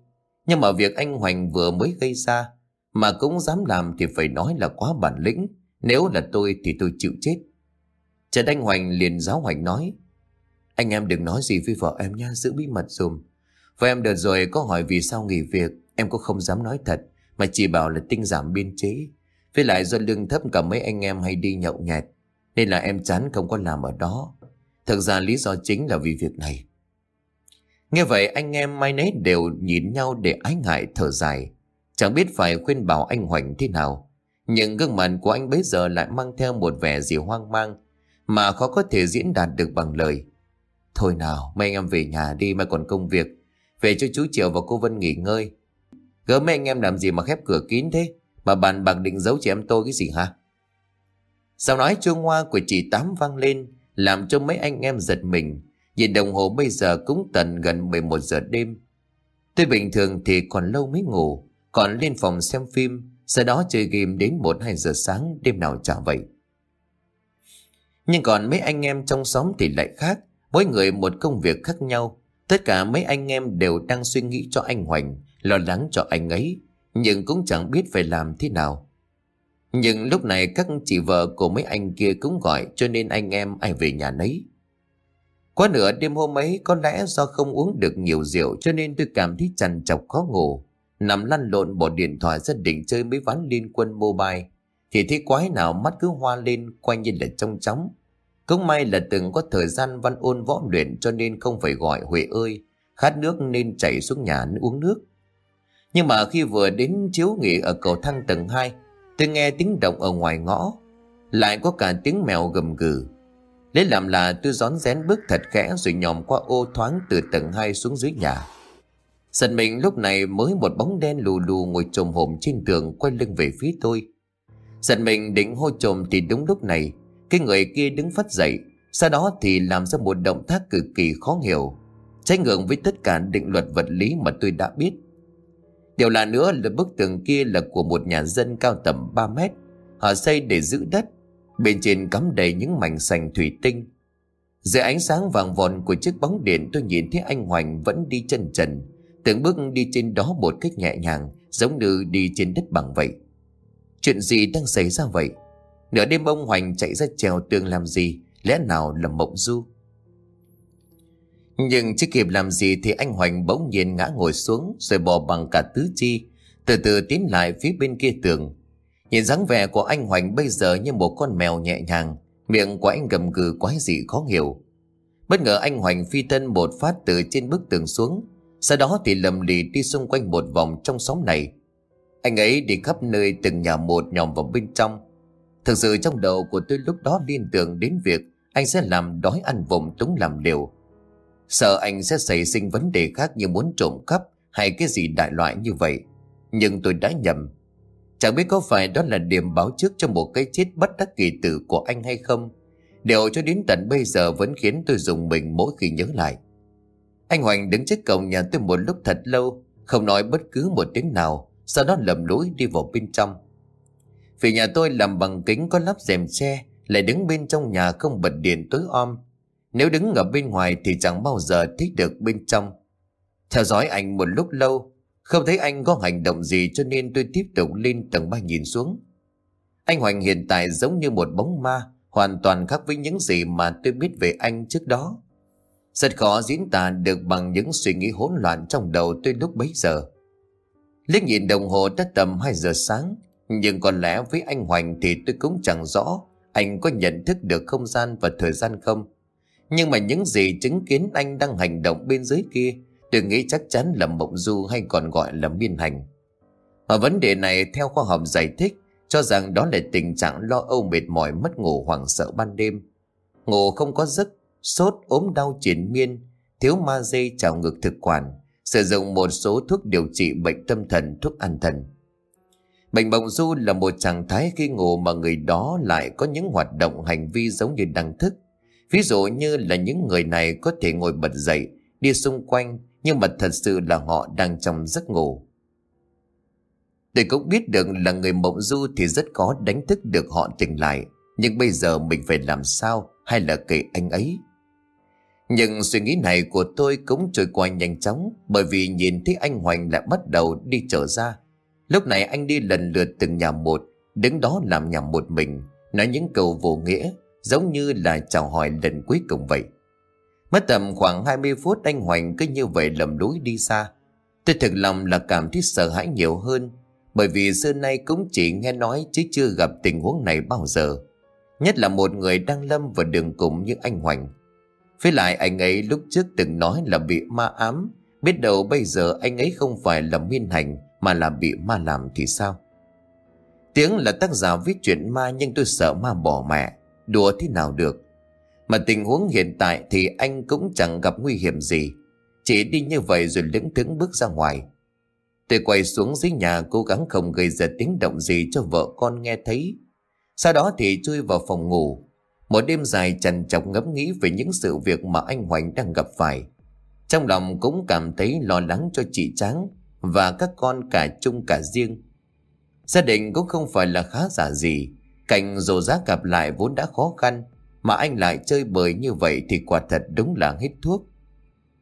Nhưng mà việc anh Hoành vừa mới gây ra mà cũng dám làm thì phải nói là quá bản lĩnh. Nếu là tôi thì tôi chịu chết. Trần Anh Hoành liền giáo Hoành nói Anh em đừng nói gì với vợ em nha, giữ bí mật dùm. Vợ em đợt rồi có hỏi vì sao nghỉ việc, em cũng không dám nói thật, mà chỉ bảo là tinh giảm biên chế. Với lại do lương thấp cả mấy anh em hay đi nhậu nhẹt, nên là em chán không có làm ở đó. Thực ra lý do chính là vì việc này. Nghe vậy anh em mai nấy đều nhìn nhau để ái ngại thở dài. Chẳng biết phải khuyên bảo anh Hoành thế nào. Nhưng gương mặt của anh bấy giờ lại mang theo một vẻ gì hoang mang mà khó có thể diễn đạt được bằng lời. Thôi nào, mấy anh em về nhà đi mà còn công việc. Về cho chú Triệu và cô Vân nghỉ ngơi Gỡ mấy anh em làm gì mà khép cửa kín thế Mà bàn bạc định giấu chị em tôi cái gì hả Sao nói chuông hoa của chị Tám vang lên Làm cho mấy anh em giật mình Nhìn đồng hồ bây giờ cũng tận gần 11 giờ đêm Tôi bình thường thì còn lâu mới ngủ còn lên phòng xem phim Sau đó chơi game đến 1-2 giờ sáng Đêm nào chả vậy Nhưng còn mấy anh em trong xóm thì lại khác Mỗi người một công việc khác nhau Tất cả mấy anh em đều đang suy nghĩ cho anh Hoành, lo lắng cho anh ấy, nhưng cũng chẳng biết phải làm thế nào. Nhưng lúc này các chị vợ của mấy anh kia cũng gọi cho nên anh em ai về nhà nấy. Quá nửa đêm hôm ấy có lẽ do không uống được nhiều rượu cho nên tôi cảm thấy chằn chọc khó ngủ. Nằm lăn lộn bỏ điện thoại ra định chơi mấy ván liên quân mobile. Thì thấy quái nào mắt cứ hoa lên quay như là trong chóng. Cũng may là từng có thời gian văn ôn võ luyện cho nên không phải gọi Huệ ơi, khát nước nên chạy xuống nhà uống nước. Nhưng mà khi vừa đến chiếu nghỉ ở cầu thang tầng 2, tôi nghe tiếng động ở ngoài ngõ, lại có cả tiếng mèo gầm gừ. Lấy làm là tôi rón rén bước thật khẽ rồi nhòm qua ô thoáng từ tầng 2 xuống dưới nhà. Giật mình lúc này mới một bóng đen lù lù ngồi trồm hổm trên tường quay lưng về phía tôi. Giật mình định hô trồm thì đúng lúc này, cái người kia đứng phát dậy, Sau đó thì làm ra một động tác cực kỳ khó hiểu, Trái ngược với tất cả định luật vật lý mà tôi đã biết Điều là nữa là bức tường kia là của một nhà dân cao tầm 3 mét, Họ xây để giữ đất, Bên trên cắm đầy những mảnh sành thủy tinh Dưới ánh sáng vàng vòn của chiếc bóng điện tôi nhìn thấy anh Hoành vẫn đi chân trần Từng bước đi trên đó một cách nhẹ nhàng, Giống như đi trên đất bằng vậy. Chuyện gì đang xảy ra vậy? Nửa đêm ông Hoành chạy ra trèo tường làm gì? Lẽ nào là mộng du? Nhưng chưa kịp làm gì Thì anh Hoành bỗng nhiên ngã ngồi xuống Rồi bò bằng cả tứ chi, Từ từ tiến lại phía bên kia tường. Nhìn dáng vẻ của anh Hoành bây giờ Như một con mèo nhẹ nhàng, Miệng của anh gầm gừ quái dị khó hiểu. Bất ngờ anh Hoành phi thân một phát từ trên bức tường xuống sau đó thì lầm lì đi xung quanh một vòng trong xóm này Anh ấy đi khắp nơi từng nhà một nhòm vào bên trong Thực sự trong đầu của tôi lúc đó liên tưởng đến việc anh sẽ làm đói ăn vùng túng làm liều. Sợ anh sẽ xảy sinh vấn đề khác như muốn trộm cắp hay cái gì đại loại như vậy. Nhưng tôi đã nhầm. Chẳng biết có phải đó là điểm báo trước cho một cái chết bất đắc kỳ tử của anh hay không. Điều cho đến tận bây giờ vẫn khiến tôi dùng mình mỗi khi nhớ lại. Anh Hoành đứng trước cổng nhà tôi một lúc thật lâu, không nói bất cứ một tiếng nào, sau đó lầm lũi đi vào bên trong. Vì nhà tôi làm bằng kính có lắp rèm che, Lại đứng bên trong nhà không bật điện tối om. Nếu đứng ở bên ngoài thì chẳng bao giờ thích được bên trong. Theo dõi anh một lúc lâu Không thấy anh có hành động gì cho nên tôi tiếp tục lên tầng ba nhìn xuống. Anh Hoành hiện tại giống như một bóng ma Hoàn toàn khác với những gì mà tôi biết về anh trước đó. Rất khó diễn tả được bằng những suy nghĩ hỗn loạn trong đầu tôi lúc bấy giờ Liếc nhìn đồng hồ đã tầm 2 giờ sáng nhưng có lẽ với anh Hoành thì tôi cũng chẳng rõ anh có nhận thức được không gian và thời gian không. Nhưng mà những gì chứng kiến anh đang hành động bên dưới kia, tôi nghĩ chắc chắn là mộng du hay còn gọi là miên hành. Mà vấn đề này theo khoa học giải thích cho rằng đó là tình trạng lo âu mệt mỏi mất ngủ hoảng sợ ban đêm. Ngủ không có giấc, sốt, ốm đau triển miên, thiếu ma dây, trào ngược thực quản, sử dụng một số thuốc điều trị bệnh tâm thần, thuốc an thần. Bệnh bồng du là một trạng thái khi ngủ mà người đó lại có những hoạt động hành vi giống như đang thức. Ví dụ như là những người này có thể ngồi bật dậy, đi xung quanh, nhưng mà thật sự là họ đang trong giấc ngủ. Tôi cũng biết được là người mộng du thì rất khó đánh thức được họ tỉnh lại. Nhưng bây giờ mình phải làm sao hay là kể anh ấy? Nhưng suy nghĩ này của tôi cũng trôi qua nhanh chóng bởi vì nhìn thấy anh Hoành lại bắt đầu đi trở ra. Lúc này anh đi lần lượt từng nhà một, đứng đó làm nhà một mình, nói những câu vô nghĩa, giống như là chào hỏi lần cuối cùng vậy. Mất tầm khoảng 20 phút anh Hoành cứ như vậy lầm lối đi xa. Tôi thực lòng là cảm thấy sợ hãi nhiều hơn, bởi vì xưa nay cũng chỉ nghe nói chứ chưa gặp tình huống này bao giờ. Nhất là một người đang lâm vào đường cùng như anh Hoành. Với lại anh ấy lúc trước từng nói là bị ma ám, biết đâu bây giờ anh ấy không phải là miên hành mà là bị ma làm thì sao? Tiếng là tác giả viết chuyện ma nhưng tôi sợ ma bỏ mẹ, đùa thế nào được. Mà tình huống hiện tại thì anh cũng chẳng gặp nguy hiểm gì, chỉ đi như vậy rồi lững thững bước ra ngoài. Tôi quay xuống dưới nhà cố gắng không gây ra tiếng động gì cho vợ con nghe thấy. Sau đó thì chui vào phòng ngủ. Một đêm dài trằn trọc ngẫm nghĩ về những sự việc mà anh Hoành đang gặp phải. Trong lòng cũng cảm thấy lo lắng cho chị Tráng và các con cả chung cả riêng. Gia đình cũng không phải là khá giả gì. Cảnh rồ giá gặp lại vốn đã khó khăn, mà anh lại chơi bời như vậy thì quả thật đúng là hết thuốc.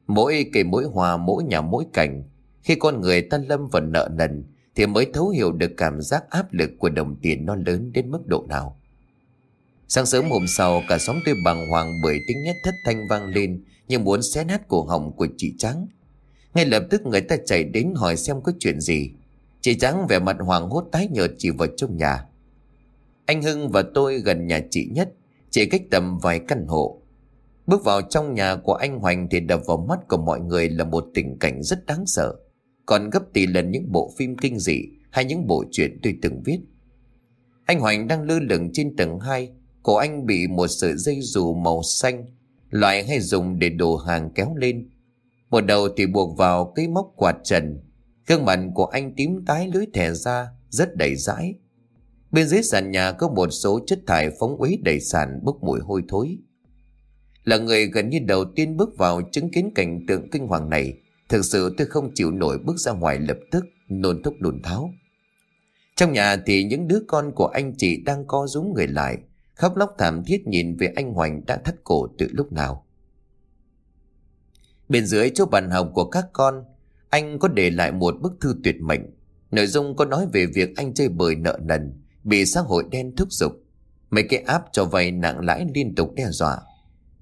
Mỗi cây mỗi hòa, mỗi nhà mỗi cảnh, khi con người ta lâm vào nợ nần thì mới thấu hiểu được cảm giác áp lực của đồng tiền nó lớn đến mức độ nào. Sáng sớm hôm sau cả xóm tôi bàng hoàng bởi tiếng nhất thất thanh vang lên như muốn xé nát cổ họng của chị Trắng. Ngay lập tức người ta chạy đến hỏi xem có chuyện gì. Chị Trắng vẻ mặt hoàng hốt tái nhợt chỉ vào trong nhà. Anh Hưng và tôi gần nhà chị nhất, chỉ cách tầm vài căn hộ. Bước vào trong nhà của anh Hoành thì đập vào mắt của mọi người là một tình cảnh rất đáng sợ còn gấp tỷ lần những bộ phim kinh dị hay những bộ truyện tôi từng viết. Anh Hoành đang lơ lửng trên tầng 2, cổ anh bị một sợi dây dù màu xanh, loại hay dùng để đồ hàng kéo lên. Một đầu thì buộc vào cây móc quạt trần, gương mặt của anh tím tái lưới thẻ ra, rất đầy dãi. Bên dưới sàn nhà có một số chất thải phóng uế đầy sàn bốc mùi hôi thối. Là người gần như đầu tiên bước vào chứng kiến cảnh tượng kinh hoàng này, Thực sự tôi không chịu nổi bước ra ngoài lập tức Nôn thúc đồn tháo Trong nhà thì những đứa con của anh chị Đang co rúm người lại Khóc lóc thảm thiết nhìn về anh Hoành đã thắt cổ từ lúc nào. Bên dưới chỗ bàn học của các con, Anh có để lại một bức thư tuyệt mệnh. Nội dung có nói về việc anh chơi bời nợ nần, Bị xã hội đen thúc giục. Mấy cái áp cho vay nặng lãi liên tục đe dọa.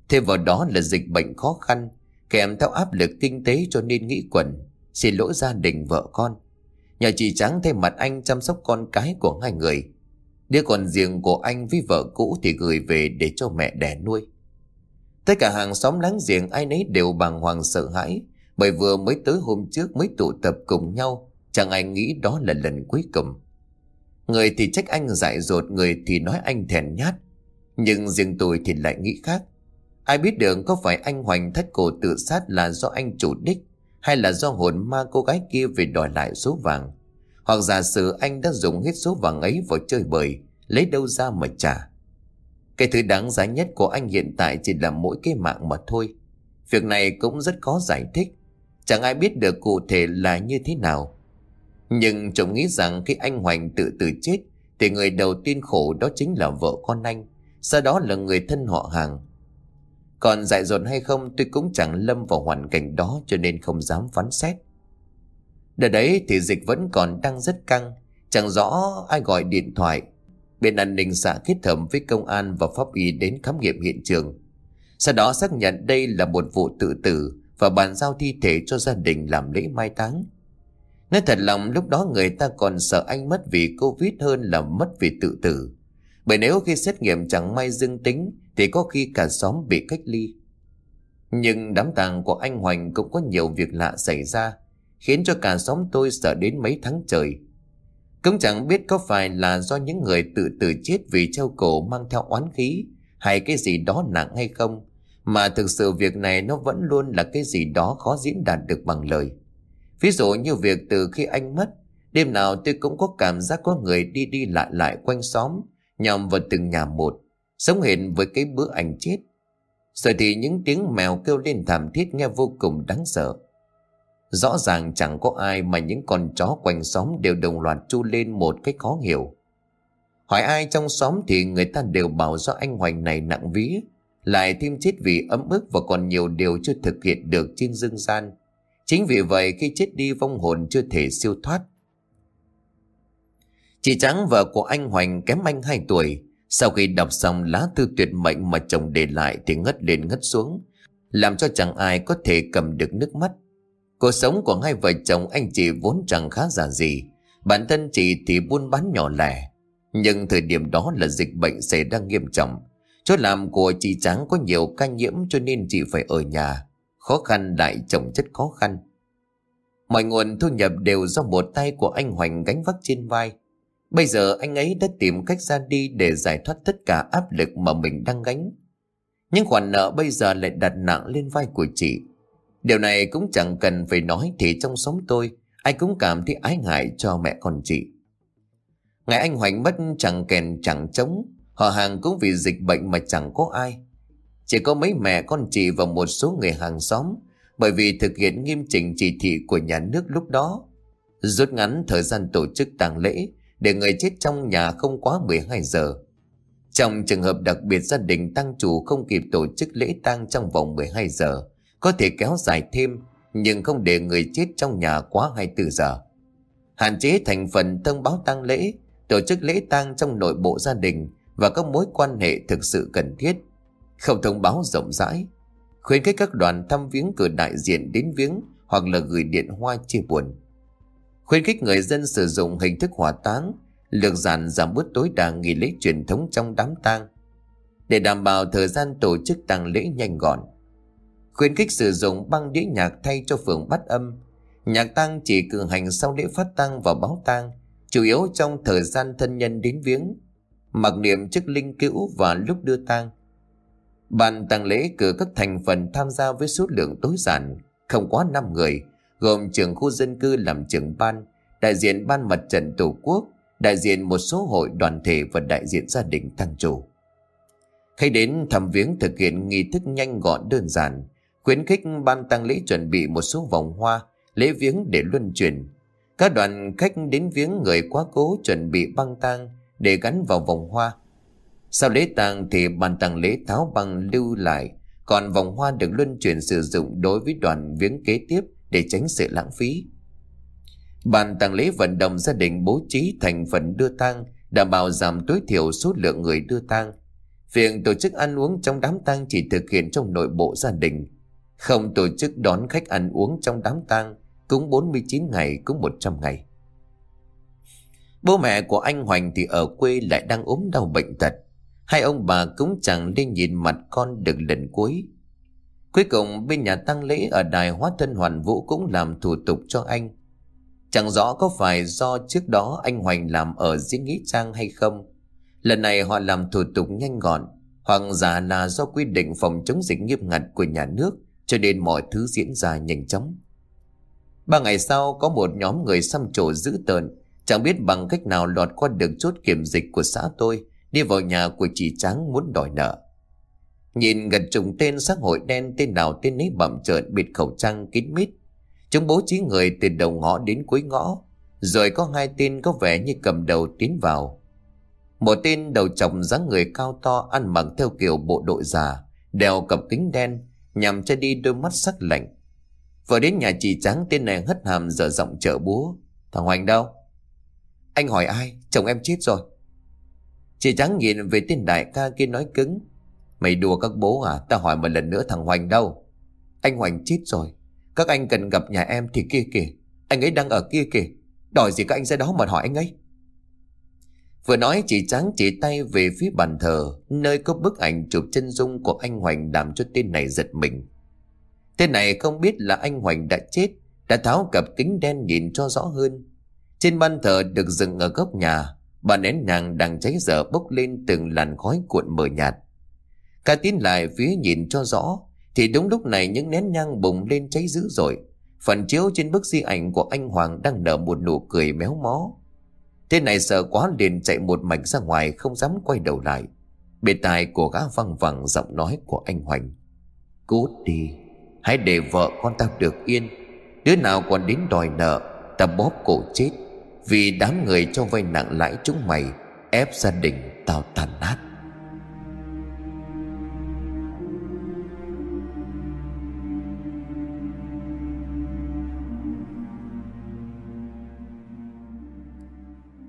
Thêm vào đó là dịch bệnh khó khăn, kèm theo áp lực kinh tế cho nên nghĩ quẩn, xin lỗi gia đình vợ con. Nhờ chị trắng thay mặt anh chăm sóc con cái của hai người đứa con riêng của anh với vợ cũ thì gửi về để cho mẹ đẻ nuôi. Tất cả hàng xóm láng giềng ai nấy đều bàng hoàng sợ hãi, bởi vừa mới tới hôm trước mới tụ tập cùng nhau, chẳng ai nghĩ đó là lần cuối cùng. Người thì trách anh dại dột, người thì nói anh thèn nhát. Nhưng riêng tôi thì lại nghĩ khác. Ai biết được có phải anh Hoành thất cổ tự sát là do anh chủ đích, hay là do hồn ma cô gái kia về đòi lại số vàng. Hoặc giả sử anh đã dùng hết số vàng ấy vào chơi bời, lấy đâu ra mà trả. Cái thứ đáng giá nhất của anh hiện tại chỉ là mỗi cái mạng mà thôi. Việc này cũng rất khó giải thích. Chẳng ai biết được cụ thể là như thế nào. Nhưng chồng nghĩ rằng khi anh Hoành tự tử chết thì người đầu tiên khổ đó chính là vợ con anh. Sau đó là người thân họ hàng còn dại dột hay không tôi cũng chẳng lâm vào hoàn cảnh đó cho nên không dám phán xét. Đợt đấy thì dịch vẫn còn đang rất căng, chẳng rõ ai gọi điện thoại. Bên an ninh xã kết hợp với công an và pháp y đến khám nghiệm hiện trường. Sau đó xác nhận đây là một vụ tự tử và bàn giao thi thể cho gia đình làm lễ mai táng. Nói thật lòng lúc đó người ta còn sợ anh mất vì Covid hơn là mất vì tự tử. Bởi nếu khi xét nghiệm chẳng may dương tính thì có khi cả xóm bị cách ly. Nhưng đám tang của anh Hoành cũng có nhiều việc lạ xảy ra, khiến cho cả xóm tôi sợ đến mấy tháng trời. Cũng chẳng biết có phải là do những người tự tử chết vì treo cổ mang theo oán khí hay cái gì đó nặng hay không. Mà thực sự việc này nó vẫn luôn là cái gì đó khó diễn đạt được bằng lời. Ví dụ như việc từ khi anh mất, đêm nào tôi cũng có cảm giác có người đi đi lại lại quanh xóm, nhòm vào từng nhà một, sống hệt với cái bữa ảnh chết. Rồi thì những tiếng mèo kêu lên thảm thiết nghe vô cùng đáng sợ. Rõ ràng chẳng có ai mà những con chó quanh xóm đều đồng loạt chu lên một cách khó hiểu. Hỏi ai trong xóm thì người ta đều bảo do anh Hoành này nặng vía, lại thêm chết vì ấm ức và còn nhiều điều chưa thực hiện được trên dương gian. Chính vì vậy khi chết đi vong hồn chưa thể siêu thoát. Chị Trắng vợ của anh Hoành kém anh 2 tuổi, sau khi đọc xong lá thư tuyệt mệnh mà chồng để lại thì ngất lên ngất xuống, làm cho chẳng ai có thể cầm được nước mắt. Cuộc sống của hai vợ chồng anh chị vốn chẳng khá giả gì, bản thân chị thì buôn bán nhỏ lẻ. Nhưng thời điểm đó là dịch bệnh xảy ra nghiêm trọng, chỗ làm của chị Trắng có nhiều ca nhiễm cho nên chị phải ở nhà, khó khăn đại chồng chất khó khăn. Mọi nguồn thu nhập đều do một tay của anh Hoành gánh vác trên vai. Bây giờ anh ấy đã tìm cách ra đi để giải thoát tất cả áp lực mà mình đang gánh. Nhưng khoản nợ bây giờ lại đặt nặng lên vai của chị. Điều này cũng chẳng cần phải nói thì trong sống tôi, ai cũng cảm thấy ái ngại cho mẹ con chị. Ngày anh Hoành mất chẳng kèn chẳng trống, họ hàng cũng vì dịch bệnh mà chẳng có ai. Chỉ có mấy mẹ con chị và một số người hàng xóm, bởi vì thực hiện nghiêm chỉnh chỉ thị của nhà nước lúc đó. Rút ngắn thời gian tổ chức tang lễ, để người chết trong nhà không quá 12 giờ. Trong trường hợp đặc biệt gia đình tăng chủ không kịp tổ chức lễ tang trong vòng 12 giờ, có thể kéo dài thêm nhưng không để người chết trong nhà quá 24 giờ. Hạn chế thành phần thông báo tang lễ, tổ chức lễ tang trong nội bộ gia đình và các mối quan hệ thực sự cần thiết. Không thông báo rộng rãi, khuyến khích các đoàn thăm viếng cử đại diện đến viếng hoặc là gửi điện hoa chia buồn. Khuyến khích người dân sử dụng hình thức hỏa táng, lược giản giảm bớt tối đa nghi lễ truyền thống trong đám tang để đảm bảo thời gian tổ chức tang lễ nhanh gọn. Khuyến khích sử dụng băng đĩa nhạc thay cho phường bắt âm. Nhạc tang chỉ cử hành sau lễ phát tang và báo tang, chủ yếu trong thời gian thân nhân đến viếng, mặc niệm chức linh cữu và lúc đưa tang. Ban tang lễ cử các thành phần tham gia với số lượng tối giản, không quá 5 người, gồm trưởng khu dân cư làm trưởng ban, đại diện ban mặt trận tổ quốc, đại diện một số hội đoàn thể và đại diện gia đình tăng chủ. Khi đến thăm viếng thực hiện nghi thức nhanh gọn đơn giản, khuyến khích ban tăng lễ chuẩn bị một số vòng hoa, lễ viếng để luân chuyển. Các đoàn khách đến viếng người quá cố chuẩn bị băng tang để gắn vào vòng hoa. Sau lễ tang thì ban tăng lễ tháo băng lưu lại, còn vòng hoa được luân chuyển sử dụng đối với đoàn viếng kế tiếp để tránh sự lãng phí. Ban tang lễ vận động gia đình bố trí thành phần đưa tang, đảm bảo giảm tối thiểu số lượng người đưa tang. Việc tổ chức ăn uống trong đám tang chỉ thực hiện trong nội bộ gia đình, không tổ chức đón khách ăn uống trong đám tang, cúng 49 ngày, cúng 100 ngày. Bố mẹ của anh Hoành thì ở quê lại đang ốm đau bệnh tật. Hai ông bà cũng chẳng lên nhìn mặt con được lần cuối. Cuối cùng bên nhà tăng lễ ở đài hóa thân hoàn vũ cũng làm thủ tục cho anh. Chẳng rõ có phải do trước đó anh Hoành làm ở diễn nghĩa trang hay không. Lần này họ làm thủ tục nhanh gọn, hoặc giả là do quy định phòng chống dịch nghiêm ngặt của nhà nước cho nên mọi thứ diễn ra nhanh chóng. Ba ngày sau có một nhóm người xăm trổ dữ tợn, chẳng biết bằng cách nào lọt qua được chốt kiểm dịch của xã tôi, đi vào nhà của chị Tráng muốn đòi nợ. Nhìn gần trùng tên xã hội đen tên nào tên ấy bậm trợn bịt khẩu trang kín mít. Chúng bố trí người từ đầu ngõ đến cuối ngõ, rồi có hai tên có vẻ như cầm đầu tiến vào. Một tên đầu chồng dáng người cao to ăn mặc theo kiểu bộ đội già, đeo cặp kính đen, nhằm che đi đôi mắt sắc lạnh. Vừa đến nhà chị trắng tên này hất hàm dở giọng trợ búa. Thằng Hoành đâu? Anh hỏi ai? Chồng em chết rồi. Chị trắng nhìn về tên đại ca kia nói cứng. Mày đùa các bố à? Ta hỏi một lần nữa thằng Hoành đâu? Anh Hoành chết rồi. Các anh cần gặp nhà em thì kia kìa. Anh ấy đang ở kia kìa. Đòi gì các anh ra đó mà hỏi anh ấy. Vừa nói chị trắng chỉ tay về phía bàn thờ, nơi có bức ảnh chụp chân dung của anh Hoành làm cho tên này giật mình. Tên này không biết là anh Hoành đã chết, đã tháo cặp kính đen nhìn cho rõ hơn. Trên bàn thờ được dựng ở góc nhà, bà nén nàng đang cháy dở bốc lên từng làn khói cuộn mờ nhạt. Cả tiến lại phía nhìn cho rõ, thì đúng lúc này những nén nhang bùng lên cháy dữ dội. Phần chiếu trên bức di ảnh của anh Hoàng đang nở một nụ cười méo mó. Thế này sợ quá liền chạy một mạch ra ngoài không dám quay đầu lại. Bên tai của gã văng vẳng giọng nói của anh Hoành. Cút đi, hãy để vợ con ta được yên. Đứa nào còn đến đòi nợ, ta bóp cổ chết. Vì đám người cho vay nặng lãi chúng mày, ép gia đình tao tàn nát.